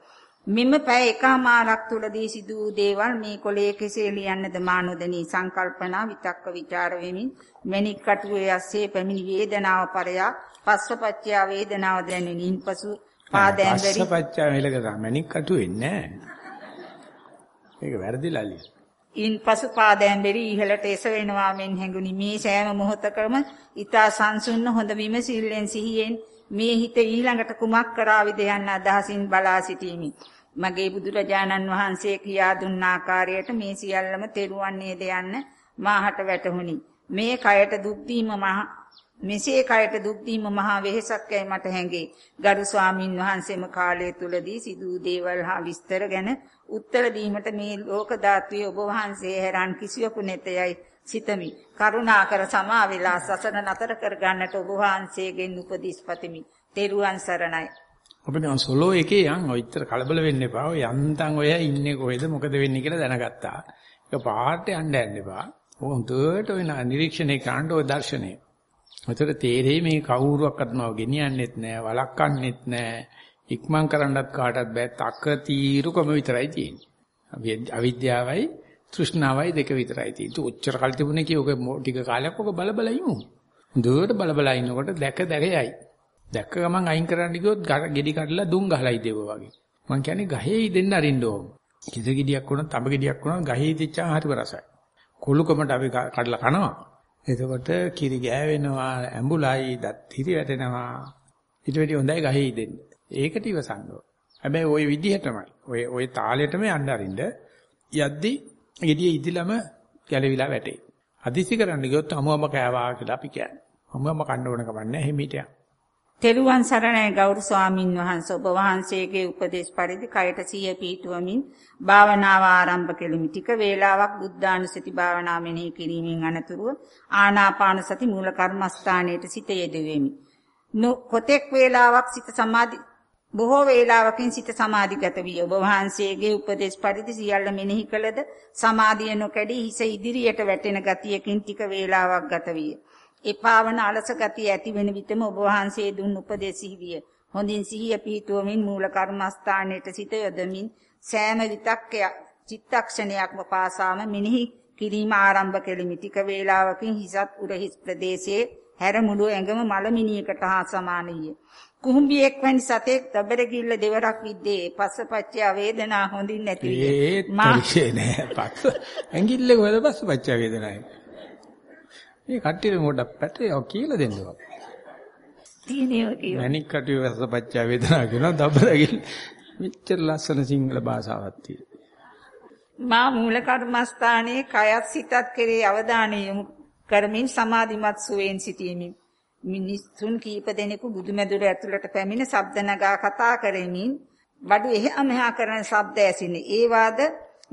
මෙම පැය එකමාරක් තුලදී සිදු වූ දේවල් මේ කොලේ කෙසේ ලියන්නද මා නොදෙනී සංකල්පනා විතක්ක ਵਿਚාර වෙමින් මණික් කටුවේ ඇස්සේ පැමිණි වේදනාව පරයා පස්සපච්චය වේදනාව දැනෙනින් පසු පාදැම්බරි පස්සපච්චය මෙලක මණික් කටුවේ නැහැ. ඒක වැරදිලා ලිය. ඉන්පසු පාදැම්බරි ඉහළට එසවෙනවා මෙන් හැඟුනි මේ සෑම මොහොතකම ඊතා සංසුන්න හොඳ විමසිල්ලෙන් සිහියෙන් මේ හිත ඊළඟට කුමක් කරාවිද යන්න අදහසින් බලා සිටීමි. මගේ බුදුරජාණන් වහන්සේ කියා දුන්න ආකාරයට මේ සියල්ලම තෙරුවන් නේද යන්න මාහට වැටහුණි. මේ කයට දුක් දීම මෙසේ කයට දුක් දීම මහා වෙහෙසක් යයි මට හැඟේ. ගරු ස්වාමින් වහන්සේම කාලය තුලදී සිදු දේවල් හා විස්තර ගැන උත්තර දීමට මේ ලෝක ධාතුවේ ඔබ වහන්සේ හැරන් කිසිවෙකු නැතයයි සිතමි. කරුණාකර සමා වේලා සසන නතර කර ගන්නට ඔබ වහන්සේගෙන් උපදෙස් පතමි. තෙරුවන් සරණයි. අපිට සොලෝ එකේ යන් ඔයිතර කලබල වෙන්න එපා. ඔය යන්තම් ඔය ඉන්නේ කොහෙද මොකද වෙන්නේ කියලා දැනගත්තා. ඒක පාට යන්න යන්න එපා. හොඳට ඔය නිරීක්ෂණය කරන්න ඔය දර්ශනය. ඒතර තේරෙයි මේ කවුරුවක්වත් නව ගෙනියන්නෙත් නෑ, වළක්වන්නෙත් නෑ, ඉක්මන් කරන්නත් කාටවත් බෑ. තක తీරුකම විතරයි තියෙන්නේ. අවිද්‍යාවයි තෘෂ්ණාවයි දෙක විතරයි තියෙන්නේ. ඔච්චර කල් තිබුණේ කී ඔක ටික කාලයක් ඔක බල බල ඉමු. හොඳට බල බල ඉන්නකොට දැක දැක යයි. දැක්ක ගමන් අයින් කරන්න ගියොත් ගෙඩි කඩලා දුම් ගහලා ඉදෙව වගේ. මං කියන්නේ ගහේ ඉදෙන්න අරින්න ඕම. කිස ගෙඩියක් වුණත් තඹ ගෙඩියක් වුණත් ගහේ ඉදිච්චා හරිම රසයි. කුළුකමට අපි කඩලා කනවා. එතකොට කිරි ගෑවෙනවා, ඇඹුලයි, දත් හිරි වැටෙනවා. ඊට වෙඩි හොඳයි ගහේ ඉදෙන්න. ඒකට ඉවසන්න ඕන. හැබැයි ওই විදිහටම ඔය ඔය තාලෙටම යන්න අරින්න යද්දි gediye ඉදිලම ගැලවිලා වැටේ. අදිසි කරන්න ගියොත් අමුමම කෑවා කියලා අපි කියන්නේ. අමුමම කන්න ඕන කමන්නේ හිමිට යන. තෙරුවන් සරණයි ගෞරව ස්වාමින් වහන්සේ ඔබ වහන්සේගේ උපදේශ පරිදි කයට සිය පීඨුවමින් භාවනාව ආරම්භ කෙලිමි. ටික වේලාවක් බුද්ධානුසති භාවනා මෙනෙහි කිරීමෙන් අනතුරුව ආනාපාන සති මූල කර්මස්ථානයේට සිත යෙදුවෙමි. කොතෙක් වේලාවක් සිත සමාධි බොහෝ වේලාවකින් සිත සමාධිගත විය. ඔබ වහන්සේගේ උපදේශ පරිදි සියල්ල මෙනෙහි කළද සමාධිය නොකැඩී හිස ඉදිරියට වැටෙන ගතියකින් ටික වේලාවක් ගත විය. එපාවන අලස ගතිය ඇති වෙන විටම ඔබ වහන්සේ දුන් උපදේශ විය. හොඳින් සිහිය පිහිටුවමින් මූල කර්මස්ථානයේට සිත යොදමින් සෑම විතක්කයක් චිත්තක්ෂණයක්ම පාසාම මෙනෙහි කිරීම ආරම්භ කෙලිමි. ටික වේලාවකින් හිසත් උරහිස් ප්‍රදේශයේ හැර මුළු ඇඟම මලමිනියකට හා සමානිය. කුහුඹියෙක් වැනි සතෙක් දබර කිල්ල දෙවරක් විද්දේ පස්සපච්චය වේදනා හොඳින් නැති විය. මා ඇඟිල්ලේ කොහෙද පස්සපච්චය වේදනාවයි. මේ කට්ටියට මොඩක් පැටේ කියලා දෙන්නවා. තියෙනවා කියනවා. මැනික් කටුවේ පස්සපච්චය වේදනාව කියනවා දබර කිල්ල. මෙච්චර ලස්සන සිංහල භාෂාවක් තියෙනවා. මා මූල කර්මස්ථානයේ කයත් සිතත් කෙරේ අවධානය යොමු කරමින් සමාධිමත් සුවයෙන් සිටීමේ මිනිසුන් කීප දෙනෙකු බුදුමැදුර ඇතුළට පැමිණ ශබ්ද නගා කතා කරමින් බඩු එහා මෙහා කරන ශබ්ද ඇසිනේ. ඒ වාද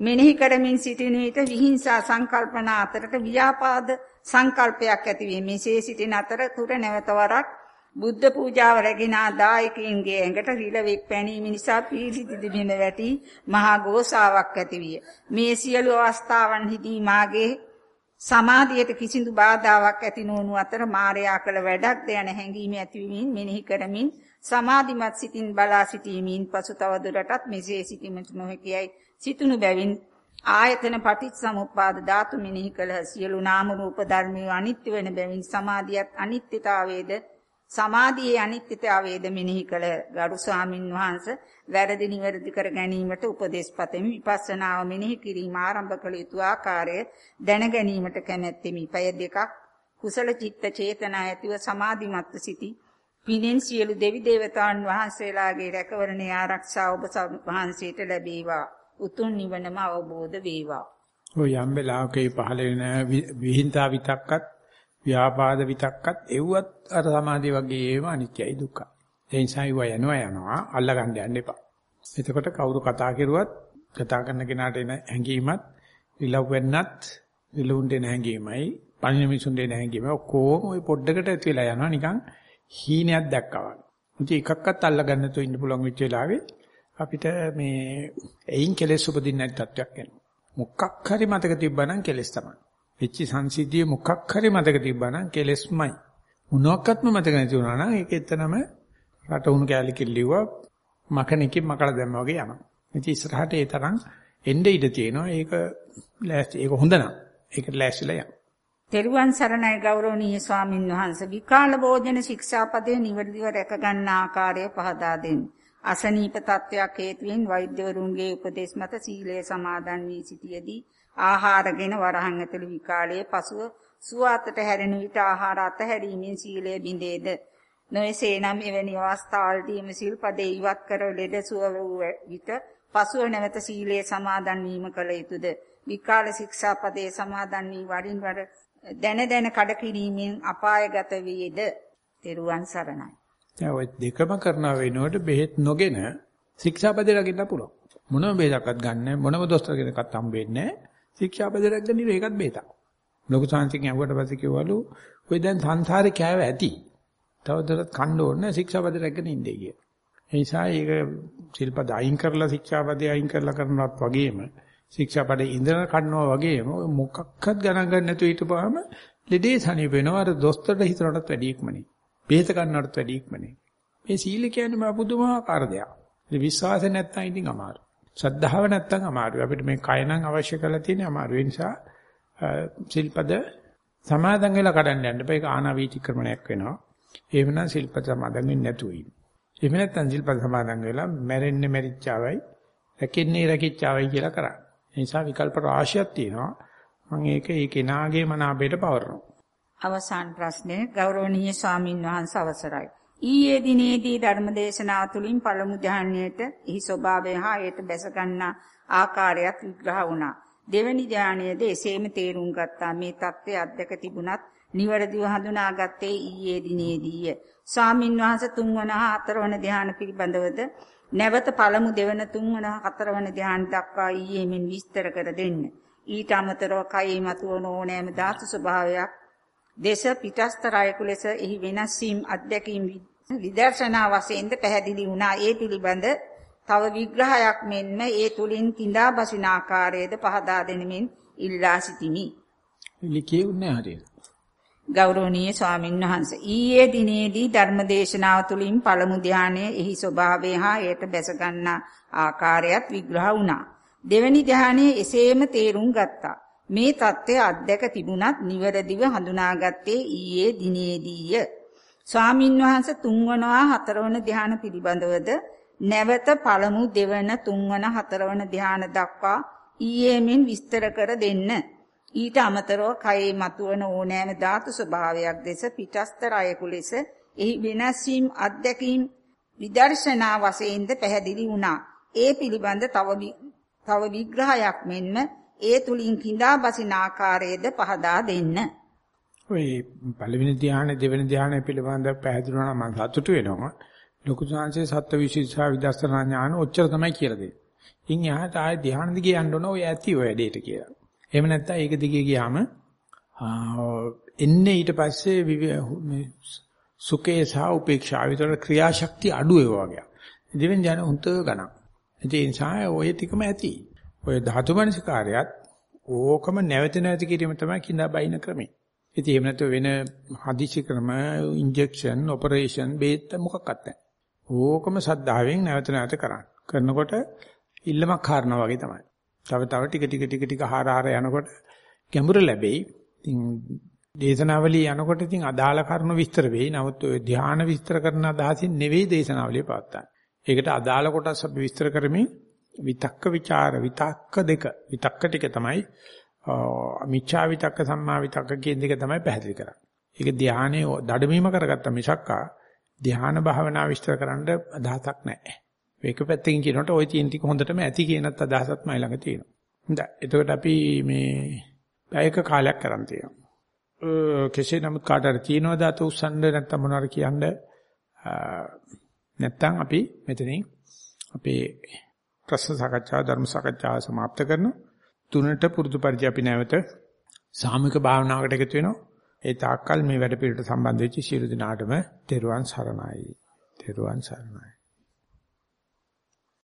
මෙනෙහි කරමින් සිටින විට විහිංසා සංකල්පන අතරට ව්‍යාපාද සංකල්පයක් ඇති වේ. මෙසේ සිටින අතර තුර නැවත වරක් බුද්ධ පූජාව රැගෙන ආදායකයින්ගේ ඇඟට රිලෙක් පැනීම නිසා පීඩිත දින වැටි මහා ගෝසාවක් ඇති විය. මේ සියලු අවස්ථාවන්හිදී මාගේ සමාධියට කිසිදු බාධාවක් ඇති නොවුණු අතර මාර්යා කළ වැඩක් ද යන හැඟීම ඇතිවීමෙන් මෙනෙහි කරමින් සමාධිමත් සිතින් බලා සිටීමෙන් පසු තව දුරටත් මෙසේ සිටීමට නොහැකියයි සිතුණු බැවින් ආයතන පටිච්චසමුප්පාද ධාතු මෙනෙහි කළ සියලු නාම රූප ධර්මයේ අනිත්‍ය වෙන බැවින් සමාධියත් අනිත්‍යතාවයේද සමාධියේ අනිත්‍යතාවයේද මෙනෙහි කළ ගරු ස්වාමින් වහන්සේ වැරදි නිවැරදි කර ගැනීමට උපදෙස් පතමි විපස්සනාව මෙනෙහි කිරීම ආරම්භ කළ යුතු ආකාරය දැන ගැනීමට කැමැත්තෙමි. පය දෙකක් කුසල චිත්ත චේතනා ඇතිව සමාධිමත් සිටි පිනෙන් සියලු දෙවි දේවතාවුන් වහන්සේලාගේ රැකවරණේ ආරක්ෂාව ඔබ වහන්සේට ලැබේවා. උතුම් නිවනම අවබෝධ වේවා. ඔය යම් වෙලාවකේ පහළ වෙන විහිංතා විතක්කත් ව්‍යාපාද විතක්කත් එව්වත් අර සමාධිය වගේම අනිත්‍යයි දුක්ඛයි. ඒ නිසා ඉව යනවා යනවා අල්ලගන්න යන්න එපා. එතකොට කවුරු කතා කරුවත් කතා කරන කෙනාට එන හැඟීමත් විලව් වෙන්නත් විලුන්ට එන හැඟීමයි පණින මිසුන් දෙන හැඟීමයි ඔක්කොම ওই පොඩ්ඩකට ඇති වෙලා යනවා නිකන් හීනයක් දැක්කා වගේ. ඉතින් එකක්වත් අල්ලගන්න තු ඉන්න පුළුවන් වෙච්ච වෙලාවේ අපිට මේ එයින් කෙලෙස් උපදින්න නැති තත්වයක් එනවා. මොකක් හරි මතක තිබ්බනම් කෙලෙස් තමයි. වෙච්ච සංසිද්ධිය මොකක් හරි මතක තිබ්බනම් කෙලෙස්මයි. මොනක්වත්ම මතක නැති වුණා නම් ඒක එතනම රට උණු කැලි කිල්ලිව්වා මකණකින් මකලා දැම්මා වගේ යනවා. ඉතින් ඉස්සරහට ඒ තරම් එnde ඉඩ තියෙනවා. ඒක ලෑස්ති ඒක හොඳ නම් ඒකට ලෑස්තිලා යන්න. තෙරුවන් සරණයි ගෞරවනීය ස්වාමින් වහන්සේ විකාල භෝජන ශික්ෂාපදයේ නිවැරදිව රැක ගන්න ආකාරය පහදා දෙන්න. අසනීප තත්වයක් හේතුවෙන් වෛද්‍යවරුන්ගේ උපදෙස් මත සීලය සමාදන් වී සිටියේදී ආහාරගෙන වරහන් ඇතුළු විකාලයේ පසුව සුවාතට හැරෙන විට ආහාර අතහැරීමෙන් සීලය බිඳේද? නොයසේනම් එවැනි අවස්ථාවලදීම සිල්පදේ ඉවත් කර ලෙඩ සුව වූ විට පසුව නැවත සීලයේ සමාදන් වීම කළ යුතුයද විකාල ශික්ෂාපදේ සමාදන් වී වරින් වර දැන දැන කඩ කිරීමෙන් අපායගත වේද? තෙරුවන් සරණයි. දැන් ඔය දෙකම කරන වෙනකොට බෙහෙත් නොගෙන ශික්ෂාපදේ රකින්න පුළුවන් මොනම බෙහෙතක්වත් ගන්න මොනම දොස්තර කෙනෙක්වත් හම්බෙන්නේ නැහැ ශික්ෂාපදේ රැගෙන ඉර ඒකත් බේතක්. ලොකු සංසිකෙන් ඇහුවට පස්සේ කිව්වලු ඔය දැන් සංසාරේ කෑව ඇති. තවදුරටත් කන්න ඕනේ ශික්ෂාපදේ රැගෙන ඉන්නේ කිය. ඒ නිසා ඒක ශිල්පද අයින් කරලා ශික්ෂාපදේ අයින් කරලා කරනවත් වගේම ශික්ෂාපදේ ඉඳලා කන්නවා වගේම මොකක්වත් ගණන් ගන්න නැතුව හිටපුවාම ලෙඩේ සනීප වෙනවා අර දොස්තරට හිතනටත් වැඩි ඉක්මනේ. බේත ගන්නටත් වැඩි ඉක්මනේ. මේ සීල කියන්නේ මා පුදුමාකාර දෙයක්. ඒ විශ්වාසය නැත්නම් ඉතින් අමාරුයි. ශ්‍රද්ධාව නැත්තම් අමාරුයි. අපිට මේ කය නම් අවශ්‍ය කරලා තියෙන අමාරු. ඒ නිසා සිල්පද සමාදන් වෙලා කඩන්න යන්න බෑ. ඒක ආනාවීතික්‍රමණයක් වෙනවා. එහෙමනම් සිල්පද සමාදන් වෙන්නේ නැතුව ඉන්න. එහෙම නැත්නම් සිල්පද සමාදන් වෙලා මැරෙන්නේ මැරිච්චාවයි, රැකෙන්නේ රැකිච්චාවයි කියලා කරා. ඒ නිසා විකල්ප රාශියක් තියෙනවා. මම ඒක ඒ කෙනාගේ මනාපයට පවරනවා. අවසාන ප්‍රශ්නේ ගෞරවනීය ස්වාමින් වහන්සේ අවසරයි. ඊයේ දිනේදී ධර්මදේශනාව තුළින් පළමු ධානයේට එහි ස්වභාවය හා ඒට බැස ගන්නා ආකාරයත් විග්‍රහ වුණා. දෙවැනි ධානයේද එසේම තේරුම් ගත්තා. මේ தත්ත්වය අධ්‍යක තිබුණත් නිවැරදිව හඳුනාගත්තේ ඊයේ දිනේදීය. ස්වාමින් වහන්සේ තුන්වන හා හතරවන ධාන පිළිබඳවද නැවත පළමු දෙවන තුන්වන හතරවන ධාන දක්වා ඊයේ මෙන් විස්තර කර දෙන්න. ඊට අමතරව කයේ මතුවන ඕනෑම ධාතු ස්වභාවයක් දේශ පිටස්තරයකු ලෙස එහි වෙනස් වීම අධ්‍යක්ීම් විදර්ශනා වශයෙන්ද පැහැදිලි වුණා. ඒ පිළිබඳ තව විග්‍රහයක් මෙන්ම ඒ තුලින් කිඳා බසින ආකාරයේද පහදා දෙනමින් ඉල්ලා සිටිමි. ලිකියුන්නේ හරියට. ගෞරවනීය ස්වාමීන් වහන්සේ ඊයේ දිනේදී ධර්මදේශනාව තුළින් පළමු ධානයේ එහි ස්වභාවය හා ඒට බැස ගන්නා ආකාරයත් විග්‍රහ වුණා. දෙවැනි ධානයේ එසේම තේරුම් ගත්තා. මේ தත්ත්වය අධ්‍යක තිබුණත් නිවැරදිව හඳුනාගත්තේ ඊයේ දිනේදීය. ස්වාමින් වහන්සේ තුන්වනවා හතරවන ධ්‍යාන පිළිබඳවද නැවත පළමු දෙවන තුන්වන හතරවන ධ්‍යාන දක්වා ඊයේමින් විස්තර කර දෙන්න. ඊට අමතරව කයේ මතුවන ඕනෑම ධාතු ස්වභාවයක් දෙස පිටස්තර අයෙකු ලෙස එහි වෙනස් වීම අධ්‍යක්ීම් විදර්ශනා වශයෙන්ද පැහැදිලි වුණා. ඒ පිළිබඳ තව තව විග්‍රහයක් මෙන්ම ඒ තුලින් කිඳා බසින ආකාරයේද පහදා දෙන්න. ඔය පළවෙනි ධ්‍යාන දෙවෙනි ධ්‍යාන පිළිබඳව පැහැදිලි වුණා මම සතුටු වෙනවා. ලොකු සංසේ සත්ත්වවිශේෂා විදර්ශනා ඥාන ඔච්චර තමයි කියලා දෙන්නේ. ඉන් එහාට ආයේ ධ්‍යාන දිගේ යන්න ඕන ඔය ඇති ඔය වැඩේට කියලා. එහෙම නැත්නම් ඒක දිගේ ගියාම එන්නේ ඊට පස්සේ සුඛේ සහ උපේක්ෂා විතර ක්‍රියාශක්තිය අඩු ඒවා වගේ. දෙවෙනි ඥාන උන්ට ගණන්. ඒ නිසා ඔය ටිකම ඇති. ඔය ධාතු මනසිකාරයත් ඕකම නැවත නැවත කිරීම තමයි කිඳා බයින ක්‍රමය. ඉතින් එහෙම නැත්නම් වෙන හදිසි ක්‍රම, ඉන්ජෙක්ෂන්, ඔපරේෂන්, බේත් මොකක්වත් නැහැ. ඕකම සද්ධාවෙන් නැවත නැවත කරන්න. කරනකොට ඉල්ලමක් හරනවා වගේ තමයි. තව තව ටික ටික ටික ටික හාර හාර යනකොට ගැඹුර ලැබෙයි. ඉතින් දේශනාවලිය යනකොට ඉතින් අදාළ කරුණු විස්තර වෙයි. නමුත් ඔය ධ්‍යාන විස්තර කරන අදහසින් නෙවෙයි දේශනාවලිය පවත්වන්නේ. ඒකට අදාළ කොටස් අපි විස්තර කරමින් විතක්ක ਵਿਚාර විතක්ක දෙක විතක්ක ටික තමයි මිච්ඡා විතක්ක සම්මා විතක්ක කියන දෙක තමයි පැහැදිලි කරන්නේ. ඒක ධානයේ දඩමීම කරගත්ත මිසක්කා ධාන භාවනා විස්තර කරන්න අදහසක් නැහැ. මේක පැත්තකින් කියනකොට ওই තියෙන ටික හොඳටම ඇති කියනත් අදහසක් මයි ළඟ තියෙනවා. හොඳයි. එතකොට අපි මේ පැයක කාලයක් කරන් තියෙනවා. කෙසේ නමුත් කාට හරි තියෙනවද අත උස්සන්න නැත්නම් මොනවාර කියන්න නැත්නම් අපි මෙතනින් අපේ ප්‍රශ්න සාකච්ඡා ධර්ම සාකච්ඡාව સમાપ્ત කරනවා. තුනට පුරුදු පරිදි අපි නැවත සාමික භාවනාවකට එකතු වෙනවා. ඒ තාක්කල් මේ වැඩ පිළිවෙලට සම්බන්ධ වෙච්ච සියලු දෙනාටම තෙරුවන් සරණයි. තෙරුවන් සරණයි.